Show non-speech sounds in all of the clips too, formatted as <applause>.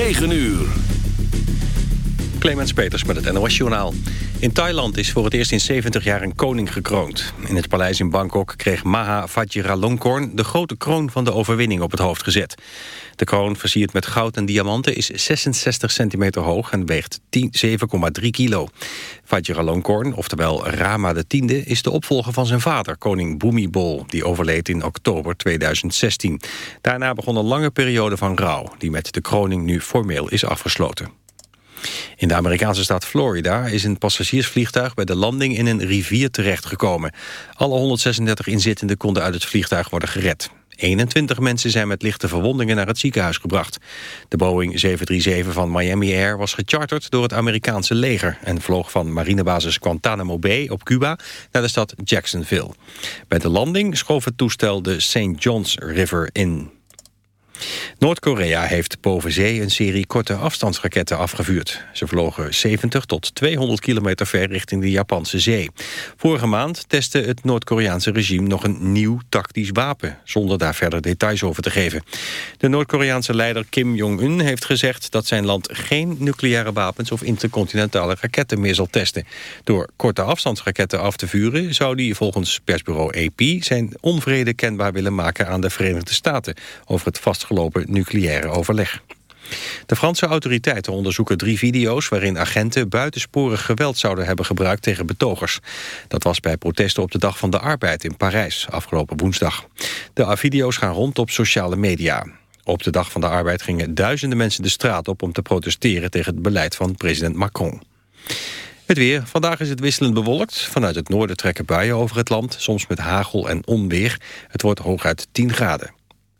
9 uur. Clemens Peters met het NOS Journaal. In Thailand is voor het eerst in 70 jaar een koning gekroond. In het paleis in Bangkok kreeg Maha Vajiralongkorn... de grote kroon van de overwinning op het hoofd gezet. De kroon, versierd met goud en diamanten... is 66 centimeter hoog en weegt 7,3 kilo. Vajiralongkorn, oftewel Rama X, is de opvolger van zijn vader... koning Bhumibol, die overleed in oktober 2016. Daarna begon een lange periode van rouw... die met de kroning nu formeel is afgesloten. In de Amerikaanse staat Florida is een passagiersvliegtuig bij de landing in een rivier terechtgekomen. Alle 136 inzittenden konden uit het vliegtuig worden gered. 21 mensen zijn met lichte verwondingen naar het ziekenhuis gebracht. De Boeing 737 van Miami Air was gecharterd door het Amerikaanse leger... en vloog van marinebasis Guantanamo Bay op Cuba naar de stad Jacksonville. Bij de landing schoof het toestel de St. Johns River in. Noord-Korea heeft boven zee een serie korte afstandsraketten afgevuurd. Ze vlogen 70 tot 200 kilometer ver richting de Japanse zee. Vorige maand testte het Noord-Koreaanse regime nog een nieuw tactisch wapen... zonder daar verder details over te geven. De Noord-Koreaanse leider Kim Jong-un heeft gezegd... dat zijn land geen nucleaire wapens of intercontinentale raketten meer zal testen. Door korte afstandsraketten af te vuren... zou die volgens persbureau AP zijn onvrede kenbaar willen maken aan de Verenigde Staten... over het vastgelegd afgelopen nucleaire overleg. De Franse autoriteiten onderzoeken drie video's... waarin agenten buitensporig geweld zouden hebben gebruikt tegen betogers. Dat was bij protesten op de Dag van de Arbeid in Parijs afgelopen woensdag. De video's gaan rond op sociale media. Op de Dag van de Arbeid gingen duizenden mensen de straat op... om te protesteren tegen het beleid van president Macron. Het weer. Vandaag is het wisselend bewolkt. Vanuit het noorden trekken buien over het land, soms met hagel en onweer. Het wordt hooguit 10 graden.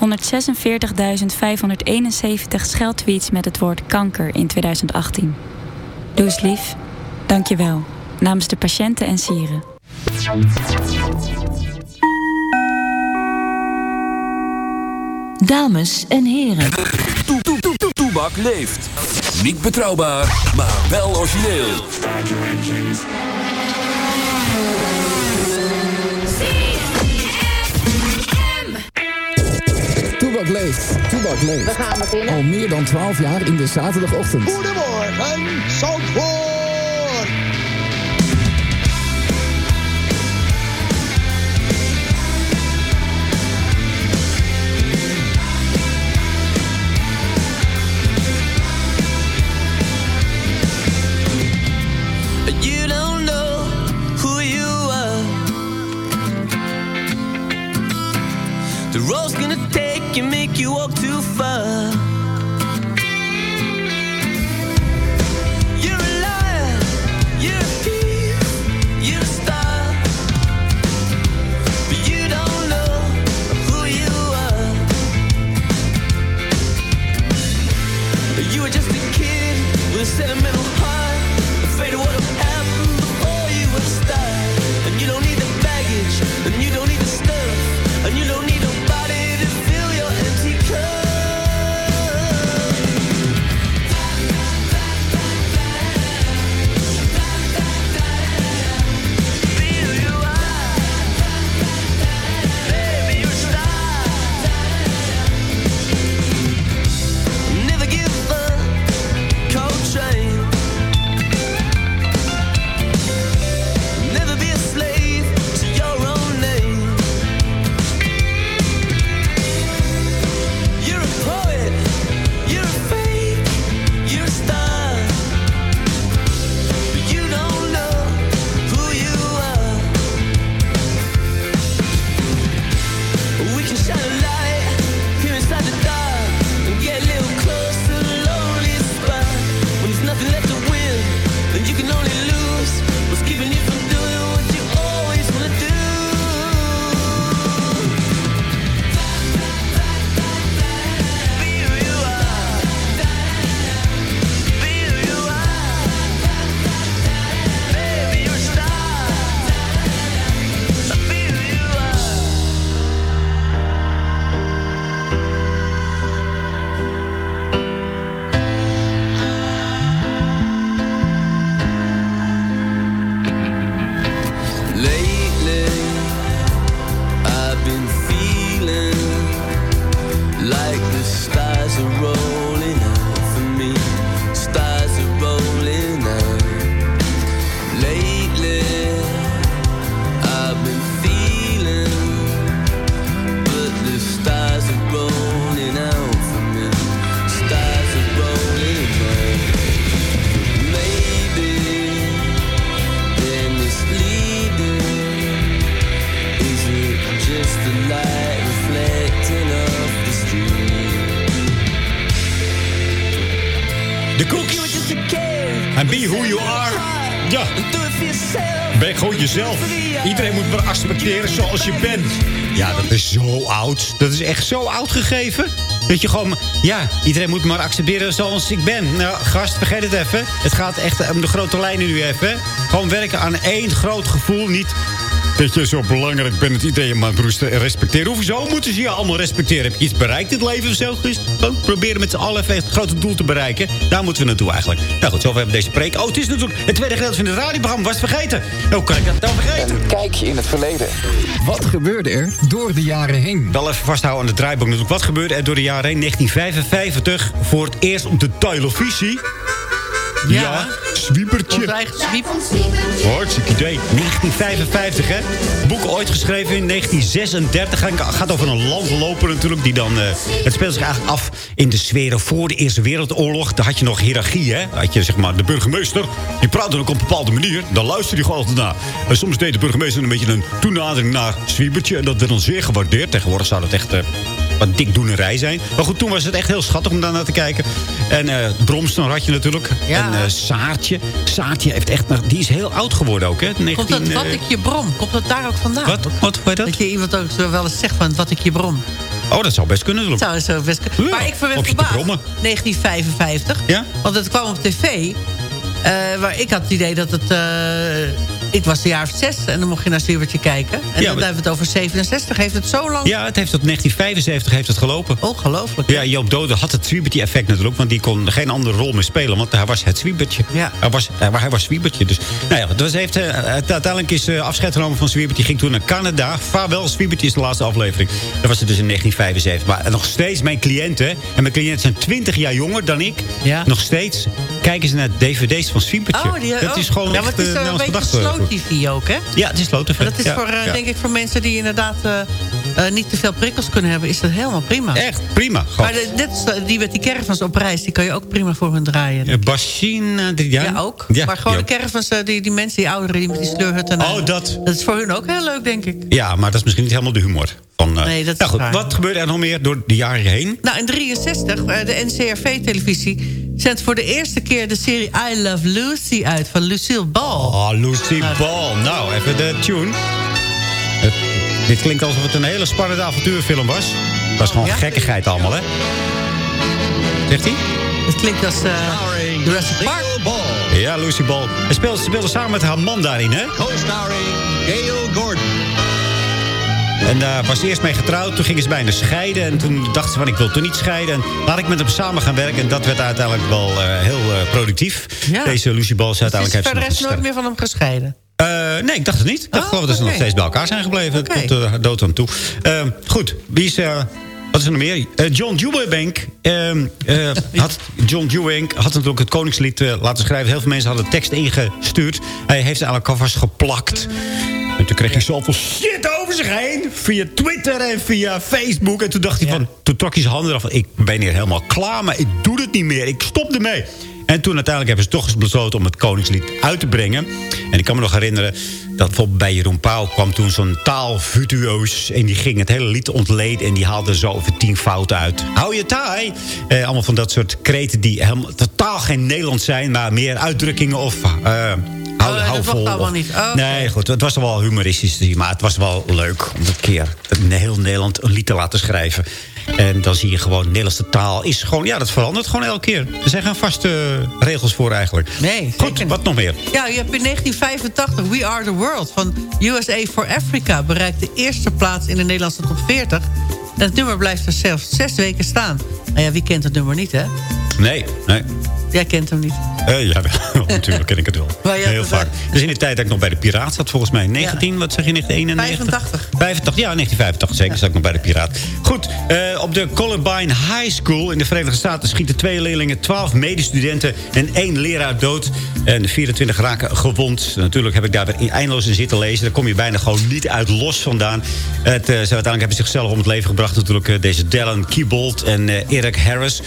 146.571 scheldtweets met het woord kanker in 2018. Doe eens lief. Dank je wel. Namens de patiënten en sieren. Dames en heren. Toebak leeft. Niet betrouwbaar, maar wel origineel. Toebak leeft. Toebak leeft. We gaan beginnen. Al meer dan 12 jaar in de zaterdagochtend. Goedemorgen, Zandvoort. You don't know who you are. The road's gonna take over Iedereen moet maar accepteren zoals je bent. Ja, dat is zo oud. Dat is echt zo oud gegeven. Dat je gewoon... Ja, iedereen moet maar accepteren zoals ik ben. Nou, gast, vergeet het even. Het gaat echt om de grote lijnen nu even. Gewoon werken aan één groot gevoel. Niet dat je zo belangrijk bent iedereen je maar moest respecteren. Hoezo moeten ze je allemaal respecteren? Heb je iets bereikt in het leven of zo? Gewoon proberen met z'n allen even het grote doel te bereiken. Daar moeten we naartoe eigenlijk. Nou goed, zover hebben we deze preek. Oh, het is natuurlijk het tweede gedeelte van het radioprogramma. Was het vergeten? Hoe kan ik dat nou vergeten? Een kijkje in het verleden. Wat gebeurde er door de jaren heen? Wel even vasthouden aan de draaiboek natuurlijk. Wat gebeurde er door de jaren heen? 1955 voor het eerst op de televisie. Ja, Zwiebertje. Ons eigen zwiep. Hartstikke idee. 1955, hè? Boek ooit geschreven in 1936. Het gaat over een landloper natuurlijk. Die dan, eh, het speelt zich eigenlijk af in de sferen voor de Eerste Wereldoorlog. Daar had je nog hiërarchie, hè? Had je zeg maar de burgemeester. Die praatte ook op een bepaalde manier. Daar luisterde je gewoon altijd naar. En soms deed de burgemeester een beetje een toenadering naar Zwiebertje. En dat werd dan zeer gewaardeerd. Tegenwoordig zou dat echt... eh, wat dikdoenerij zijn. Maar goed, toen was het echt heel schattig om daar naar te kijken. En eh Bromston had je natuurlijk. Ja. En eh, Saartje. Saartje heeft echt... Die is heel oud geworden ook, hè? 19, Komt dat wat eh, ik je brom? Komt dat daar ook vandaan? Wat? Wat? Hoe dat? Dat je iemand ook zo wel eens zegt van wat ik je brom. Oh, dat zou best kunnen. Dat zou zo best kunnen. Ja, maar ik te verbaasd. brommen. 1955. Ja? Want het kwam op tv. eh waar ik had het idee dat het... Ik was de jaar of zes en dan mocht je naar Zwiebertje kijken. En Ja, dan maar- hebben we het over 67. Heeft het zo lang... Ja, het heeft tot 1975 heeft het gelopen. Ongelooflijk. Ja, Joop Doden had het Zwiebertje-effect natuurlijk. Want die kon geen andere rol meer spelen. Want hij was het Zwiebertje. Ja. Hij was, hij, hij was Zwiebertje. Dus, nou ja, dus heeft, eh, het- uiteindelijk is eh, afscheid genomen van Zwiebertje. Ging toen naar Canada. Vaarwel, Zwiebertje is de laatste aflevering. Dat was het dus in 1975. Maar nog steeds mijn cliënten. En mijn cliënten zijn 20 jaar jonger dan ik. Ja. Nog steeds kijken ze naar dvd's van Zwiebertje. Oh, die, dat oh. is gewoon ja, echt, het is eh, een beetje TV ook, hè? Ja, het is. En dat is voor, eh, ja. denk ik, voor mensen die inderdaad eh, niet te veel prikkels kunnen hebben... is dat helemaal prima. Echt, prima. Maar de- die met die caravans op reis... die kan je ook prima voor hun draaien. Die- ja. Ja, ook. Ja, maar gewoon de caravans, eh, die, die mensen, die ouderen... die met die sleurhutten... Oh, dat. Dat is voor hun ook heel leuk, denk ik. Ja, maar dat is misschien niet helemaal de humor. Van, eh, Nee, dat is nou goed, waar. Wat gebeurde er nog meer door de jaren heen? Nou, in 63, eh, de NCRV-televisie... zendt voor de eerste keer de serie I Love Lucy uit... van Lucille Ball. Oh, Lucy Nou, Ball. Nou, even de tune. Het- dit klinkt alsof het een hele spannende avontuurfilm was. Dat was gewoon ja? gekkigheid allemaal, hè? Zegt hij? Het klinkt als eh Jurassic Park. Ja, Lucy Ball. Hij speelde, ze speelde samen met haar man daarin, hè? Co-starring Gail Gordon. En daar was ze eerst mee getrouwd. Toen gingen ze bijna scheiden. En toen dacht ze van, ik wil toch niet scheiden. En laat ik met hem samen gaan werken. En dat werd uiteindelijk wel eh, heel eh, productief. Ja. Deze Lucy Ball is Ze is uiteindelijk... voor de heeft ze rest nooit meer van hem gescheiden. Eh, nee, ik dacht het niet. Ik dacht Oh, geloof dat ze nog steeds bij elkaar zijn gebleven. Tot de dood aan toe. Eh, goed, wie is... eh, wat is er nog meer? Eh, John Deweybank ehm, eh, <laughs> had, John Deweybank had natuurlijk het Koningslied eh, laten schrijven. Heel veel mensen hadden de tekst ingestuurd. Hij heeft ze eigenlijk alvast geplakt. En toen kreeg hij zoveel shit over zich heen. Via Twitter en via Facebook. En toen dacht hij van... Toen trok hij zijn handen van... Ik ben hier helemaal klaar, maar ik doe het niet meer. Ik stop ermee. En toen uiteindelijk hebben ze toch eens besloten om het Koningslied uit te brengen. En ik kan me nog herinneren dat bijvoorbeeld bij Jeroen Pauw kwam toen zo'n taalvirtuoos. En die ging het hele lied ontleden en die haalde zo over tien fouten uit. Hou je taai! Eh, allemaal van dat soort kreten die helemaal, totaal geen Nederlands zijn, maar meer uitdrukkingen of... eh Hou, Oh, hou dat vol. allemaal of- niet. Oh. Nee, goed. Het was wel humoristisch. Maar het was wel leuk om een keer in heel Nederland een lied te laten schrijven. En dan zie je gewoon, Nederlandse taal is gewoon... Ja, dat verandert gewoon elke keer. Er zijn geen vaste eh, regels voor eigenlijk. Nee, Goed, wat nog meer? Ja, je hebt in 1985 We Are The World van USA for Africa... bereikt de eerste plaats in de Nederlandse top 40. En het nummer blijft er zelfs zes weken staan. Nou ja, wie kent het nummer niet, hè? Nee, nee. Jij kent hem niet. Eh, ja, <laughs> wel. natuurlijk ken ik het wel. <laughs> Heel vaak. Dus in de tijd dat ik nog bij de Piraat zat, volgens mij. 19, wat zeg je, 1991? 85. 85, ja, 1985 zeker. Zat ik nog bij de Piraat. Goed, eh, op de Columbine High School in de Verenigde Staten... schieten twee leerlingen, 12 medestudenten en één leraar dood. En de 24 raken gewond. Natuurlijk heb ik daar eindeloos in zitten lezen. Daar kom je bijna gewoon niet uit los vandaan. Het, eh, ze uiteindelijk hebben zichzelf om het leven gebracht. Natuurlijk eh, deze Dallin Keybold en eh, Eric Harris.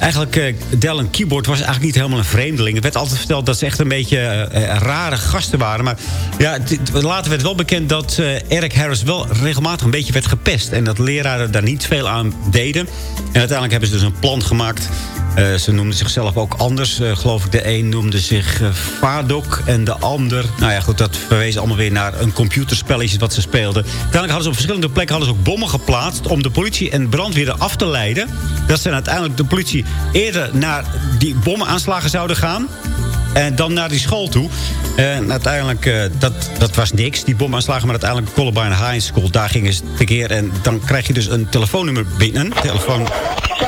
Eigenlijk, eh Dallin Keyboard was eigenlijk niet helemaal een vreemdeling. Het werd altijd verteld dat ze echt een beetje eh, eh, rare gasten waren. Maar ja, later werd wel bekend dat eh, Eric Harris wel regelmatig een beetje werd gepest. En dat leraren daar niet veel aan deden. En uiteindelijk hebben ze dus een plan gemaakt. Eh, ze noemden zichzelf ook anders. Eh, geloof ik, de een noemde zich eh Fadok en de ander... Nou ja, goed, dat verwees allemaal weer naar een computerspelletje wat ze speelden. Uiteindelijk hadden ze op verschillende plekken hadden ze ook bommen geplaatst... om de politie en brandweer af te leiden. Dat ze uiteindelijk de politie eerder naar die bommenaanslagen zouden gaan... En dan naar die school toe. En uiteindelijk, eh, dat, dat was niks, die bomaanslagen. Maar uiteindelijk Columbine High School, daar gingen ze tekeer. En dan krijg je dus een telefoonnummer binnen. Telefoon.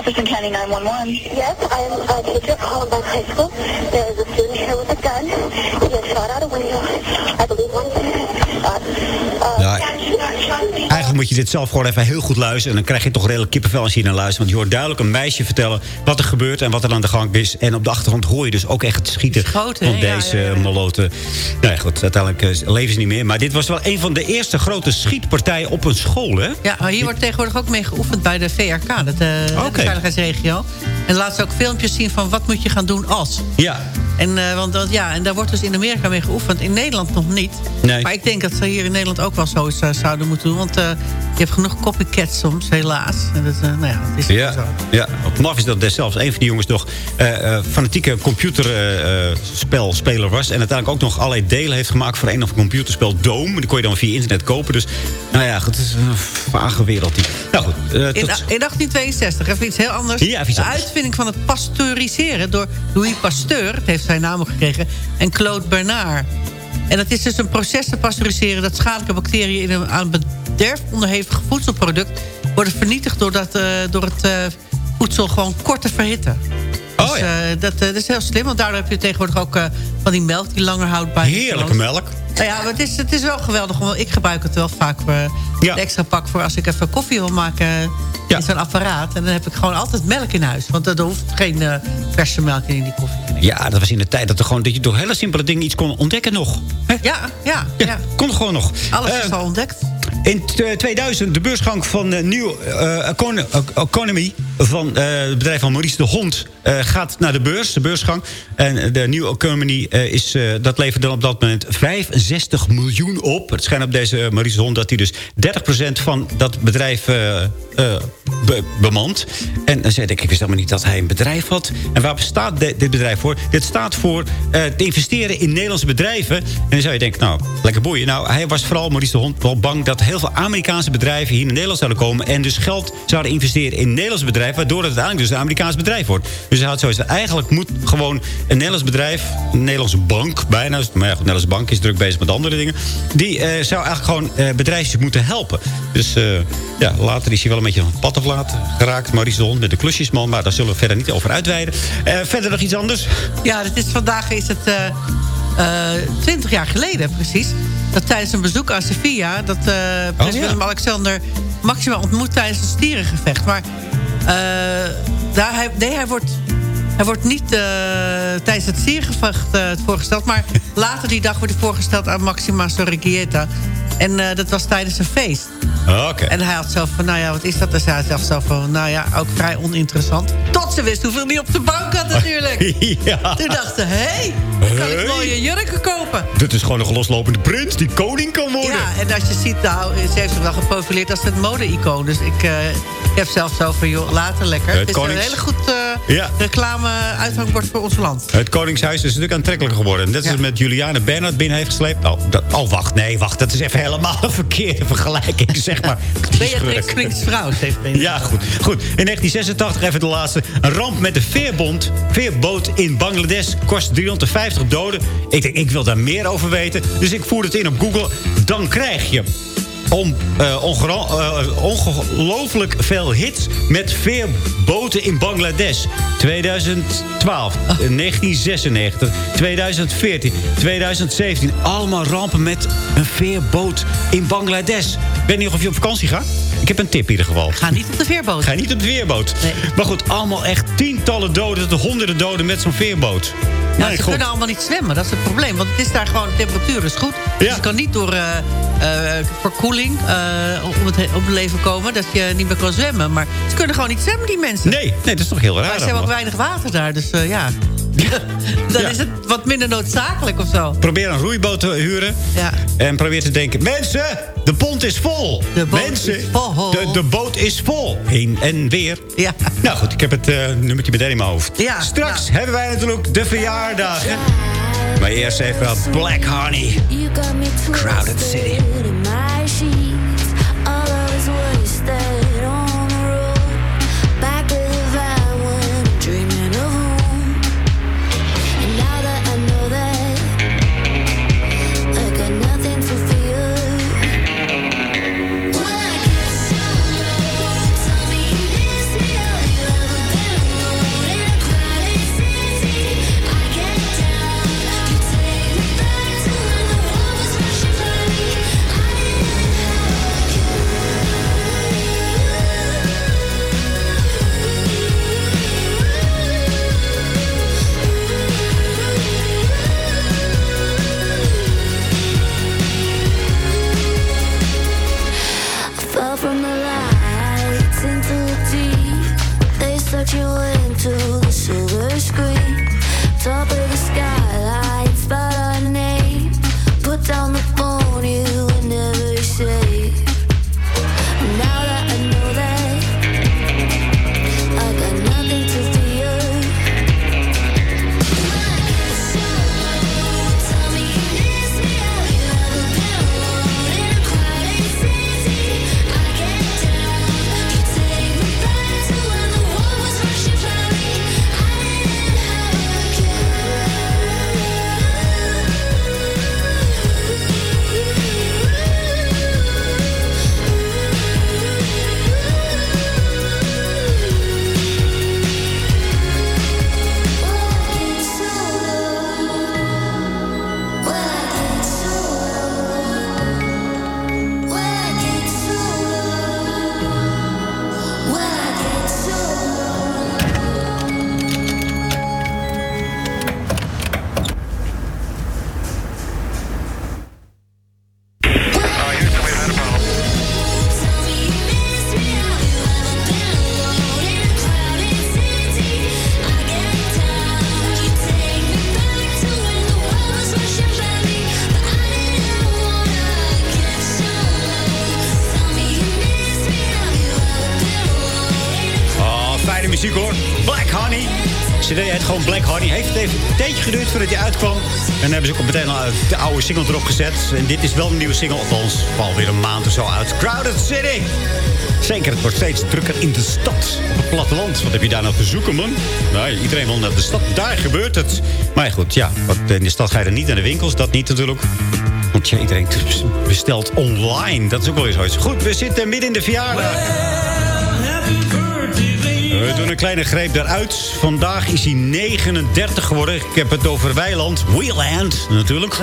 Jefferson County 911. Yes, I am a teacher at Columbine High School. There is a student here with a gun. He has shot out a window. I believe one. Uh, uh, Ja, eigenlijk moet je dit zelf gewoon even heel goed luisteren. En dan krijg je toch redelijk kippenvel als je hier naar luistert. Want je hoort duidelijk een meisje vertellen wat er gebeurt en wat er aan de gang is. En op de achtergrond hoor je dus ook echt het schieten Schoten, van hè? Ja, deze ja, ja. moloten. Nou ja, goed, uiteindelijk eh, leven ze niet meer. Maar dit was wel een van de eerste grote schietpartijen op een school, hè? Ja, maar hier wordt tegenwoordig ook mee geoefend bij de VRK, dat, eh, Oké. Veiligheidsregio. En laat ze ook filmpjes zien van wat moet je gaan doen als. Ja. En, eh, want, want ja, en daar wordt dus in Amerika mee geoefend. In Nederland nog niet. Nee. Maar ik denk dat ze hier in Nederland ook wel zoiets eh, zouden moeten doen. Want eh, je hebt genoeg copycats soms, helaas. En dat, nou ja, het is Ja, zo. ja, maf is dat zelfs een van die jongens nog fanatieke computerspelspeler was. En uiteindelijk ook nog allerlei delen heeft gemaakt voor een of computerspel Dome. Die kon je dan via internet kopen. Dus nou ja, het is een vage wereld. Die. Nou goed, In, tot- in 1862, even iets heel anders. Ja, de uitvinding van het pasteuriseren door Louis Pasteur... het heeft zijn naam gekregen, en Claude Bernard. En dat is dus een proces te pasteuriseren... dat schadelijke bacteriën in een aan bederf onderhevig voedselproduct... worden vernietigd doordat, uh, door het uh, voedsel gewoon kort te verhitten. Oh, dus, ja. uh, dat, dat is heel slim, want daardoor heb je tegenwoordig ook van die melk die langer houdt bij. Heerlijke melk. Nou ja, maar het is, het is wel geweldig. Want ik gebruik het wel vaak voor ja. de extra pak voor als ik even koffie wil maken ja. in zo'n apparaat. En dan heb ik gewoon altijd melk in huis. Want er hoeft geen uh, verse melk in die koffie. Ja, dat was in de tijd dat, er gewoon, dat je door hele simpele dingen iets kon ontdekken nog. Hè? Ja, ja, ja, ja. Kon gewoon nog. Alles uh, is al ontdekt. In 2000 de beursgang van uh, New Economy van het bedrijf van Maurice de Hond gaat naar de beurs, de beursgang. En de New Economy is, dat levert dan op dat moment 65 miljoen op. Het schijnt op deze Maurice de Hond dat hij dus 30% van dat bedrijf be bemant. En dan zei ik, ik wist helemaal niet dat hij een bedrijf had. En waar staat dit bedrijf voor? Dit staat voor te investeren in Nederlandse bedrijven. En dan zou je denken, nou, lekker boeien. Nou, hij was vooral, Maurice de Hond, wel bang dat heel veel Amerikaanse bedrijven hier in Nederland zouden komen... en dus geld zouden investeren in Nederlands bedrijf... waardoor het uiteindelijk dus een Amerikaans bedrijf wordt. Dus hij had zoiets eigenlijk moet gewoon een Nederlands bedrijf... een Nederlandse bank bijna, maar ja, goed, Nederlandse bank is druk bezig met andere dingen... die uh, zou eigenlijk gewoon uh, bedrijfjes moeten helpen. Dus uh, ja, later is hij wel een beetje van het pad aflaten geraakt. Maurice de Hond met de klusjesman, maar daar zullen we verder niet over uitweiden. verder nog iets anders? Ja, dit is, vandaag is het... 20 jaar geleden precies dat tijdens een bezoek aan Sevilla... dat uh, oh, ja. Willem-Alexander Maxima ontmoet tijdens een stierengevecht. Maar daar, hij, nee, hij wordt, hij wordt niet uh, tijdens het stierengevecht voorgesteld... maar <laughs> later die dag wordt hij voorgesteld aan Maxima Sorregieta. En dat was tijdens een feest. Okay. En hij had zo van, nou ja, wat is dat? Dus hij zo van, nou ja, ook vrij oninteressant. Tot ze wist hoeveel hij op de bank had natuurlijk. <laughs> ja. Toen dacht ze, hé, hey, dan kan ik mooie jurken kopen. Dit is gewoon een loslopende prins die koning kan worden. Ja, en als je ziet, nou, ze heeft zich wel geprofileerd als een mode-icoon. Dus ik, uh, ik heb zelfs zo van, joh, later lekker. Het, het is konings... een hele goed uh, ja. reclame-uithangbord voor ons land. Het Koningshuis is natuurlijk aantrekkelijker geworden. Net als ja. met Juliane Bernhard binnen heeft gesleept. Oh, dat, oh, wacht, nee, wacht. Dat is even helemaal <laughs> een verkeerde vergelijking, <laughs> zeg maar. Beatrix Prins Vrouw heeft Ja, goed. goed. In 1986 even de laatste. Een ramp met de veerbond, veerboot in Bangladesh kost 350 doden. Ik denk, ik wil daar meer over weten. Dus ik voer het in op Google. Dan krijg je om, uh, uh, ongelooflijk veel hits met veerboten in Bangladesh. 2012, oh. 1996, 2014, 2017. Allemaal rampen met een veerboot in Bangladesh. Ik weet niet of je op vakantie gaat. Ik heb een tip in ieder geval. Ga niet op de veerboot. Ga niet op de veerboot. Nee. Maar goed, allemaal echt tientallen doden tot honderden doden met zo'n veerboot. Ja, nee, ze kunnen allemaal niet zwemmen, dat is het probleem. Want het is daar gewoon, de temperatuur is goed. Ja. Dus je kan niet door uh, uh, verkoeling uh, om, het, om het leven komen... dat je niet meer kan zwemmen. Maar ze kunnen gewoon niet zwemmen, die mensen. Nee, nee dat is toch heel raar. Maar ze hebben ook weinig water daar, dus ja... <laughs> Dan ja. is het wat minder noodzakelijk of zo. Probeer een roeiboot te huren. Ja. En probeer te denken... Mensen, de pont is vol. De boot Mensen, is vol. De, de boot is vol. Heen en weer. Ja. Nou goed, ik heb het uh, nummertje meteen in mijn hoofd. Ja. Straks ja. hebben wij natuurlijk de verjaardagen. Maar eerst even Black Honey. Crowded City. Tijdje geduurd voordat hij uitkwam. En dan hebben ze ook meteen al de oude single erop gezet. En dit is wel een nieuwe single. Althans, valt weer een maand of zo uit. Crowded City. Zeker, het wordt steeds drukker in de stad. Op het platteland. Wat heb je daar nou te zoeken, man? Nee, iedereen wil naar de stad. Daar gebeurt het. Maar goed, ja. In de stad ga je er niet naar de winkels. Dat niet natuurlijk. Want ja, iedereen bestelt online. Dat is ook wel weer zoiets. Goed, we zitten midden in de verjaardag. Een kleine greep daaruit. Vandaag is hij 39 geworden. Ik heb het over Weiland. Wieland, natuurlijk.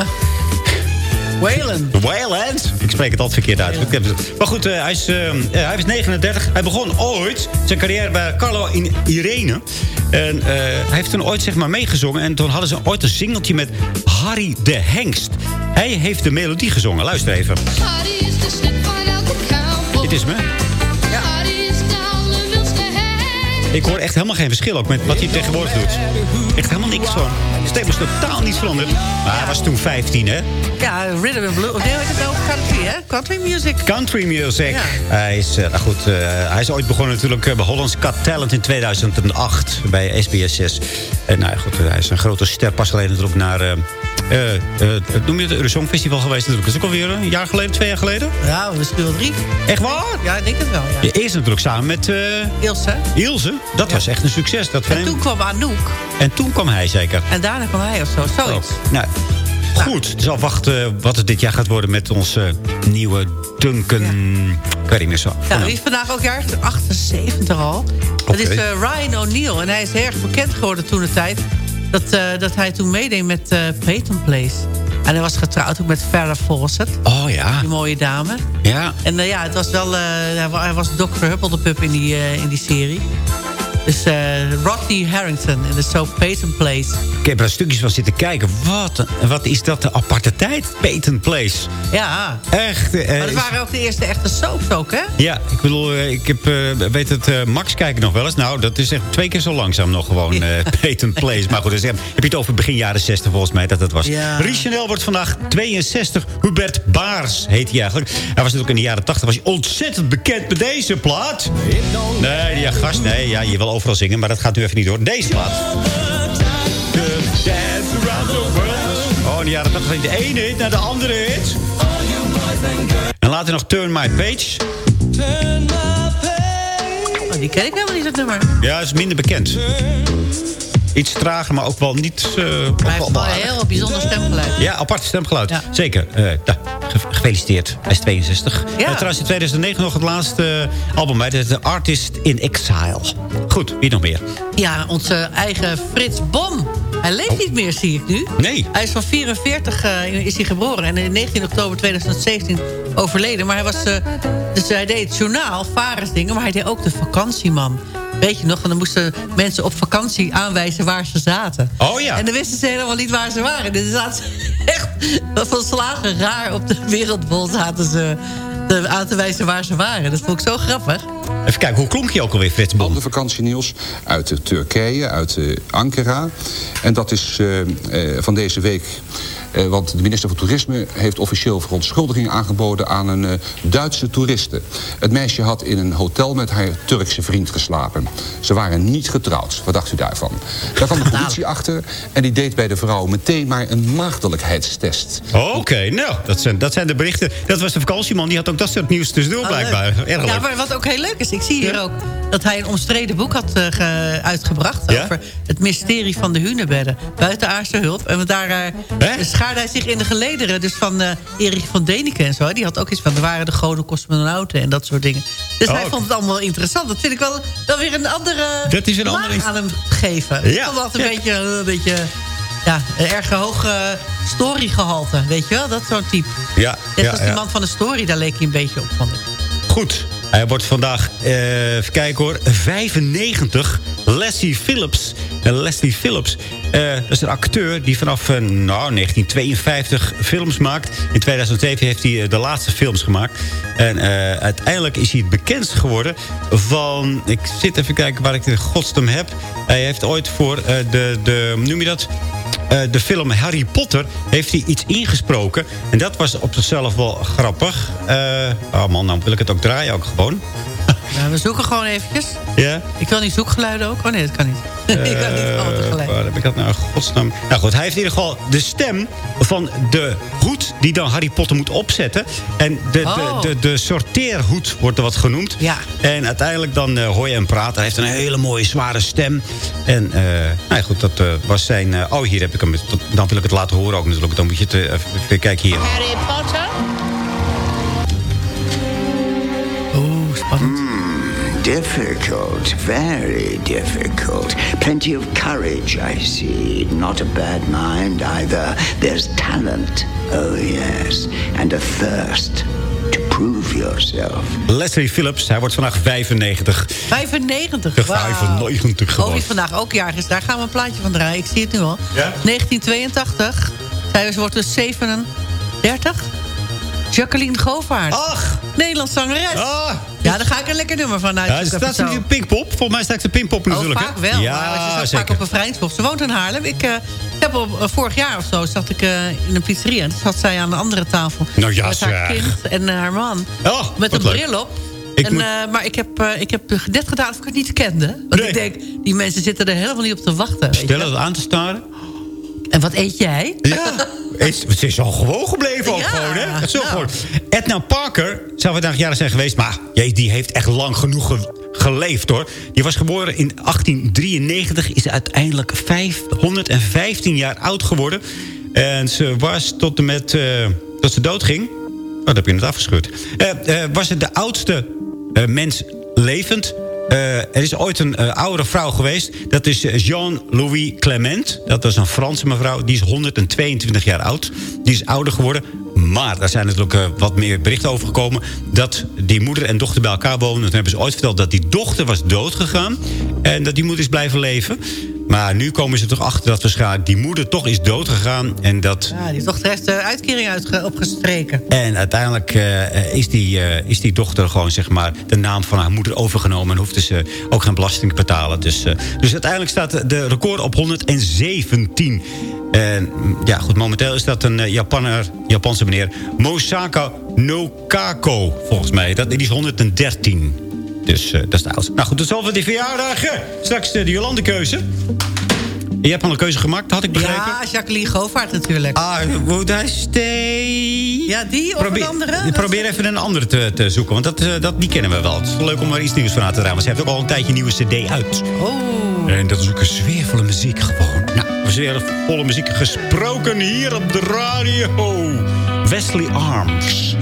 Wayland. Wayland. Ik spreek het altijd verkeerd uit. Ik heb het- Maar goed, eh, hij, is, eh, eh, hij is 39. Hij begon ooit zijn carrière bij Carlo in Irene. En eh, hij heeft toen ooit zeg maar meegezongen. En toen hadden ze ooit een singeltje met Harry de Hengst. Hij heeft de melodie gezongen. Luister even. Dit is me. Ik hoor echt helemaal geen verschil ook met wat hij tegenwoordig doet. Echt helemaal niks gewoon. De stem is totaal niet veranderd. Maar hij was toen 15, hè? Ja, Rhythm and Blue. Of nee, heet het nou? Country, hè? Country music. Country music. Hij, is, eh, nou goed, eh, hij is ooit begonnen natuurlijk eh, bij Hollands Got Talent in 2008 bij SBS 6. En nou goed, hij is een grote ster. Pas geleden natuurlijk naar... eh, noem je het Eurosong Festival geweest natuurlijk. Dat is ook alweer een jaar geleden, twee jaar geleden. Ja, misschien wel drie. Echt waar? Ja, ik denk het wel, ja. Ja, eerst natuurlijk samen met... eh Ilse. Ilse. Dat was echt een succes. Dat En hem- toen kwam Anouk. en toen kwam hij zeker. En daarna kwam hij of zo. Zoiets. Nou, goed. Dus afwachten wat het dit jaar gaat worden met onze nieuwe Duncan... Ik weet niet meer zo. Ja, die is vandaag ook jaar 78 al. Dat is eh, Ryan O'Neill. En hij is erg bekend geworden toen de tijd. Dat, eh, dat hij toen meedeed met eh Peyton Place. En hij was getrouwd ook met Farrah Fawcett. Oh ja. Die mooie dame. Ja. En eh, ja, het was wel... hij wa- hij was Dr. Huppeldepup in die, in die serie. Dus eh, Rodney Harrington in de soap Peyton Place. Ik heb er stukjes van zitten kijken. Wat, wat is dat een aparte tijd? Peyton Place. Ja. Echt. eh, Maar dat waren ook de eerste echte soaps ook, hè? Ja, ik bedoel, eh, ik heb, eh, weet het, eh, Max kijken nog wel eens. Nou, dat is echt twee keer zo langzaam nog gewoon, eh Peyton Place. Maar goed, dus, heb je het over begin jaren 60 volgens mij dat dat was. Ja. Richanel wordt vandaag 62. Hubert Baars heet hij eigenlijk. Hij was natuurlijk in de jaren 80 was hij ontzettend bekend met deze plaat. Nee, ja, gast, nee, ja, je wil overal zingen, maar dat gaat nu even niet door. Deze plaat. Oh, in de jaren 80 ging de ene hit naar de andere hit. En later nog Turn My Page. Oh, die ken ik helemaal niet, dat nummer. Ja, is minder bekend. Iets trager, maar ook wel niet... Maar hij heeft wel een heel bijzonder stemgeluid. Ja, apart stemgeluid. Zeker. Eh, ge- gefeliciteerd. Hij is 62. Ja. Eh, trouwens in 2009 nog het laatste eh, album uit. Het Artist in Exile. Goed, wie nog meer? Ja, onze eigen Frits Bom. Hij leeft niet meer, zie ik nu. Oh. Nee. Hij is van 44 eh, is hij geboren. En in 19 oktober 2017 overleden. Maar hij was... dus hij deed het journaal, varensdingen. Maar hij deed ook de vakantieman. Weet je nog? En dan moesten mensen op vakantie aanwijzen waar ze zaten. Oh ja. En dan wisten ze helemaal niet waar ze waren. Dus zaten ze <laughs> echt van slagen raar op de wereldbol zaten ze aan te wijzen waar ze waren. Dat vond ik zo grappig. Even kijken, hoe klonk je ook alweer, Frits Bom? Ander vakantienieuws uit Turkije, uit eh, Ankara. En dat is eh, eh, van deze week. Eh, want de minister van Toerisme heeft officieel verontschuldiging aangeboden aan een eh, Duitse toeriste. Het meisje had in een hotel met haar Turkse vriend geslapen. Ze waren niet getrouwd. Wat dacht u daarvan? Daar kwam de politie achter en die deed bij de vrouw meteen maar een maagdelijkheidstest. Oké, nou, dat zijn, dat zijn de berichten. Dat was de vakantieman, die had ook dat soort nieuws tussendoor Oh, blijkbaar. Erg Ja, maar wat ook heel leuk is, ik zie hier ook dat hij een omstreden boek had eh, ge- uitgebracht Ja? over het mysterie van de hunebedden. Buitenaardse hulp. En daar eh, schaarde hij zich in de gelederen dus van eh Erik van Deniken en zo. Die had ook iets van, er waren de goden cosmonauten en dat soort dingen. Dus Oh, hij oké. vond het allemaal wel interessant. Dat vind ik wel, wel weer een andere Dat is een andere- aan hem geven. Ik Ja. vond dat een Ja. beetje, een beetje ja, een erg hoog eh, storygehalte. Weet je wel, dat zo'n type. Ja, Net ja, als die ja. man van de story, daar leek hij een beetje op, vond ik. Goed. Hij wordt vandaag, eh, even kijken hoor, 95. Leslie Phillips. En Leslie Phillips, eh, is een acteur die vanaf eh, nou, 1952 films maakt. In 2007 heeft hij eh, de laatste films gemaakt. En eh, uiteindelijk is hij het bekendst geworden van... Ik zit even kijken waar ik de godstem heb. Hij heeft ooit voor eh, de, de, noem je dat... Eh, de film Harry Potter heeft hij iets ingesproken. En dat was op zichzelf wel grappig. Eh, oh man, nou wil ik het ook draaien ook gewoon. Nou, we zoeken gewoon eventjes. Ja? Ik wil niet zoekgeluiden ook. Oh nee, dat kan niet. <laughs> ik kan niet al Eh, tegelijk. waar heb ik dat nou? Godsnaam. Nou goed, hij heeft in ieder geval de stem van de hoed die dan Harry Potter moet opzetten. En de, Oh. de, de, de sorteerhoed wordt er wat genoemd. Ja. En uiteindelijk dan eh, hoor je hem praten. Hij heeft een hele mooie, zware stem. En eh, nou ja, goed, dat eh, was zijn... eh, oh, hier heb ik hem. Dat- Dan wil ik het laten horen ook natuurlijk. Dan moet je het even, even kijken hier. Harry Potter? Difficult, very difficult. Plenty of courage, I see. Not a bad mind either. There's talent, oh yes, and a thirst to prove yourself. Leslie Phillips, hij wordt vandaag 95. 95, wauw. 95 Oh, gewoon. wie vandaag ook jarig is. Daar gaan we een plaatje van draaien. Ik zie het nu al. Ja? 1982. Zij wordt dus 37. Jacqueline Govaert. Ach! Nederlands zangeres. Ah. Ja, daar ga ik een lekker nummer van Ja, uitzoeken. staat ze niet op Pinkpop? Volgens mij staat ze Pinkpop Oh, natuurlijk. hè? vaak wel. Ja, maar ze zeker. vaak op een vrijheidshof. Ze woont in Haarlem. Ik eh, heb op, eh, vorig jaar of zo zat ik eh, in een pizzeria. En toen zat zij aan de andere tafel. Nou ja, met haar zeg. kind en haar man. Oh, met een leuk. bril op. Ik en, moet- maar ik heb, eh, ik heb net gedaan of ik het niet kende. Want ik denk, die mensen zitten er helemaal niet op te wachten. Stel het aan te staren. En wat eet jij? Ja, <laughs> is, ze is al gewoon gebleven ook Ja, gewoon, hè? Zo nou. gewoon. Edna Parker zou vandaag jaren zijn geweest... maar jee, die heeft echt lang genoeg ge- geleefd, hoor. Die was geboren in 1893, is uiteindelijk 515 jaar oud geworden. En ze was tot en met... eh, dat ze doodging... Oh, dat heb je net afgescheurd. Eh, eh, was het de oudste mens levend... Eh, er is ooit een eh, oudere vrouw geweest. Dat is eh, Jean-Louis Clement. Dat was een Franse mevrouw. Die is 122 jaar oud. Die is ouder geworden. Maar daar zijn natuurlijk wat meer berichten over gekomen... dat die moeder en dochter bij elkaar wonen. Toen hebben ze ooit verteld dat die dochter was doodgegaan... en dat die moeder is blijven leven. Maar nu komen ze toch achter dat die moeder toch is doodgegaan... en dat Ja, die dochter heeft de uitkering uitge- opgestreken. en uiteindelijk eh, is, die, eh, is die dochter gewoon zeg maar, de naam van haar moeder overgenomen... en hoefde ze ook geen belasting te betalen. Dus, eh, dus uiteindelijk staat de record op 117. En ja, goed, momenteel is dat een eh, Japanner, Japanse meneer... Mosaka Nokako, volgens mij. Dat, die is 113. Dus eh, dat is de oudste. Nou goed, tot zover die verjaardagen. Straks eh, de Jolande-keuze. Je hebt al een keuze gemaakt, had ik begrepen. Ja, Jacqueline Govaert natuurlijk. Ah, would I stay? Ja, die of een andere? Probeer even een andere te, te zoeken, want dat, eh, dat, die kennen we wel. Het is leuk om er iets nieuws van aan te draaien. Want ze heeft ook al een tijdje een nieuwe cd uit. Oh. En dat is ook een sfeervolle muziek gewoon. Nou, sfeervolle muziek gesproken hier op de radio. Wesley Arms.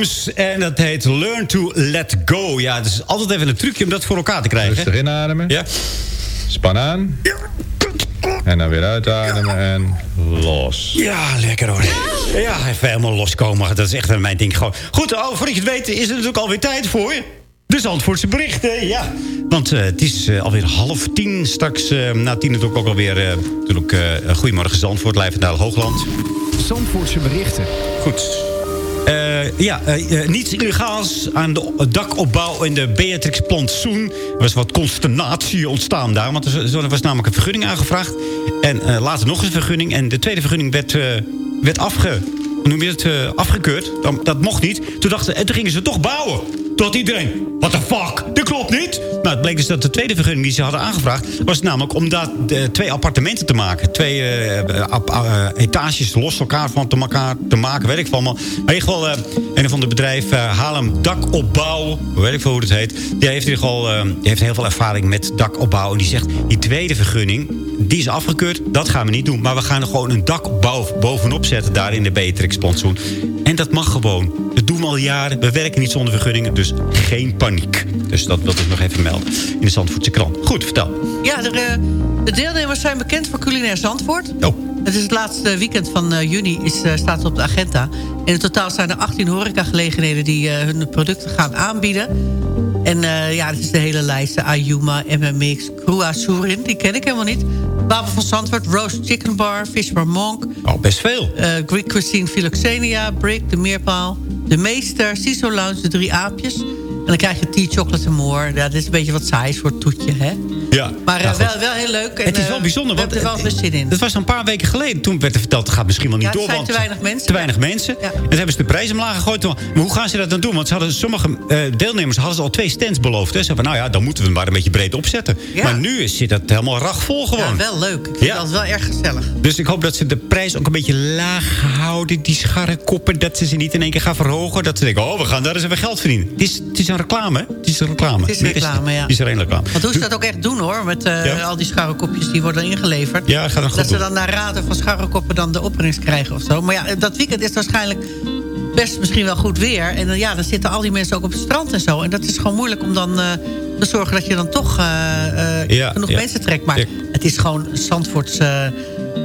Arms. En dat heet Learn to Let Go. Ja, het is altijd even een trucje om dat voor elkaar te krijgen. Rustig inademen. Ja. Span aan. En dan weer uitademen en los. Ja, lekker hoor. Ja, even helemaal loskomen. Dat is echt mijn ding gewoon. Goed, oh, voordat je het weet is er natuurlijk alweer tijd voor. De Zandvoortse berichten, ja. Want eh, het is eh, alweer half tien. Straks eh, na tien natuurlijk ook alweer... eh natuurlijk, eh, Goedemorgen Zandvoort, live vanuit Hoogland. Zandvoortse berichten. Goed. Eh, ja, eh, eh, niets illegaals aan de dakopbouw in de Beatrix Plantsoen. Er was wat consternatie ontstaan daar. Want er was namelijk een vergunning aangevraagd. En later nog eens een vergunning. En de tweede vergunning werd, werd afge, het, afgekeurd. Dat, dat mocht niet. Toen dachten, en toen gingen ze toch bouwen. Tot iedereen, what the fuck, dat klopt niet. Nou, het bleek dus dat de tweede vergunning die ze hadden aangevraagd... was namelijk om daar de, twee appartementen te maken. Twee eh, eh, etages los elkaar van te, elkaar te maken, weet ik van. Maar in ieder geval, eh, een of ander bedrijf, Haarlem Dakopbouw... weet ik veel hoe het heet... die heeft, in ieder eh, die heeft heel veel ervaring met dakopbouw. En die zegt, die tweede vergunning, die is afgekeurd. Dat gaan we niet doen. Maar we gaan er gewoon een dak boven- bovenop zetten... daar in de Beatrix-plantsoen. En dat mag gewoon. Doen we al jaren. We werken niet zonder vergunningen, dus geen paniek. Dus dat wil ik nog even melden in de Zandvoortse krant. Goed, vertel. Ja, de, eh, de deelnemers zijn bekend voor culinair Zandvoort. Oh. Het is het laatste weekend van eh, juni, is, eh, staat het op de agenda. In totaal zijn er 18 horecagelegenheden die hun producten gaan aanbieden. En eh, ja, het is de hele lijst. Ayuma, MMX, Krua Surin, die ken ik helemaal niet. Wapen van Zandvoort, Roast Chicken Bar, Fish Bar Monk. Oh, best veel. eh, Greek Cuisine Philoxenia, Brick, De Meerpaal, De Meester, Ciso Lounge, De Drie Aapjes. En dan krijg je Tea Chocolate and More. Ja, dit is een beetje wat saai voor het toetje, hè? Ja. Maar eh, Nou, wel, wel heel leuk. En, het is wel eh, bijzonder, we want hebben er wel veel zin in. dat was een paar weken geleden. Toen werd er verteld, het gaat misschien wel niet Ja, er door. zijn want te weinig mensen. Te weinig mensen. En toen hebben ze de prijs omlaag gegooid. Maar hoe gaan ze dat dan doen? Want ze hadden, sommige eh, deelnemers hadden ze al twee stands beloofd. Hè. Ze van, nou ja, dan moeten we hem maar een beetje breed opzetten. Ja. Maar nu is- zit het helemaal rachvol gewoon. Ja, wel leuk. Ik vind Ja. dat wel erg gezellig. Dus ik hoop dat ze de prijs ook een beetje laag houden. Die scharrekoppen, dat ze ze niet in één keer gaan verhogen. Dat ze denken, oh, we gaan daar eens even geld verdienen. Het is, het is een reclame? Het is een reclame. Het is Meer reclame, ja. Het is er één reclame. Want hoe ze dat ook echt doen, hoor. Met eh, Ja. al die scharrekopjes die worden ingeleverd. Ja, gaat Dat ze dan naar raden van scharrekoppen dan de opbrengst krijgen of zo. Maar ja, dat weekend is waarschijnlijk best misschien wel goed weer. En dan, ja, dan zitten al die mensen ook op het strand en zo. En dat is gewoon moeilijk om dan eh, te zorgen dat je dan toch eh, Ja, genoeg mensen trekt. Maar het is gewoon een Zandvoorts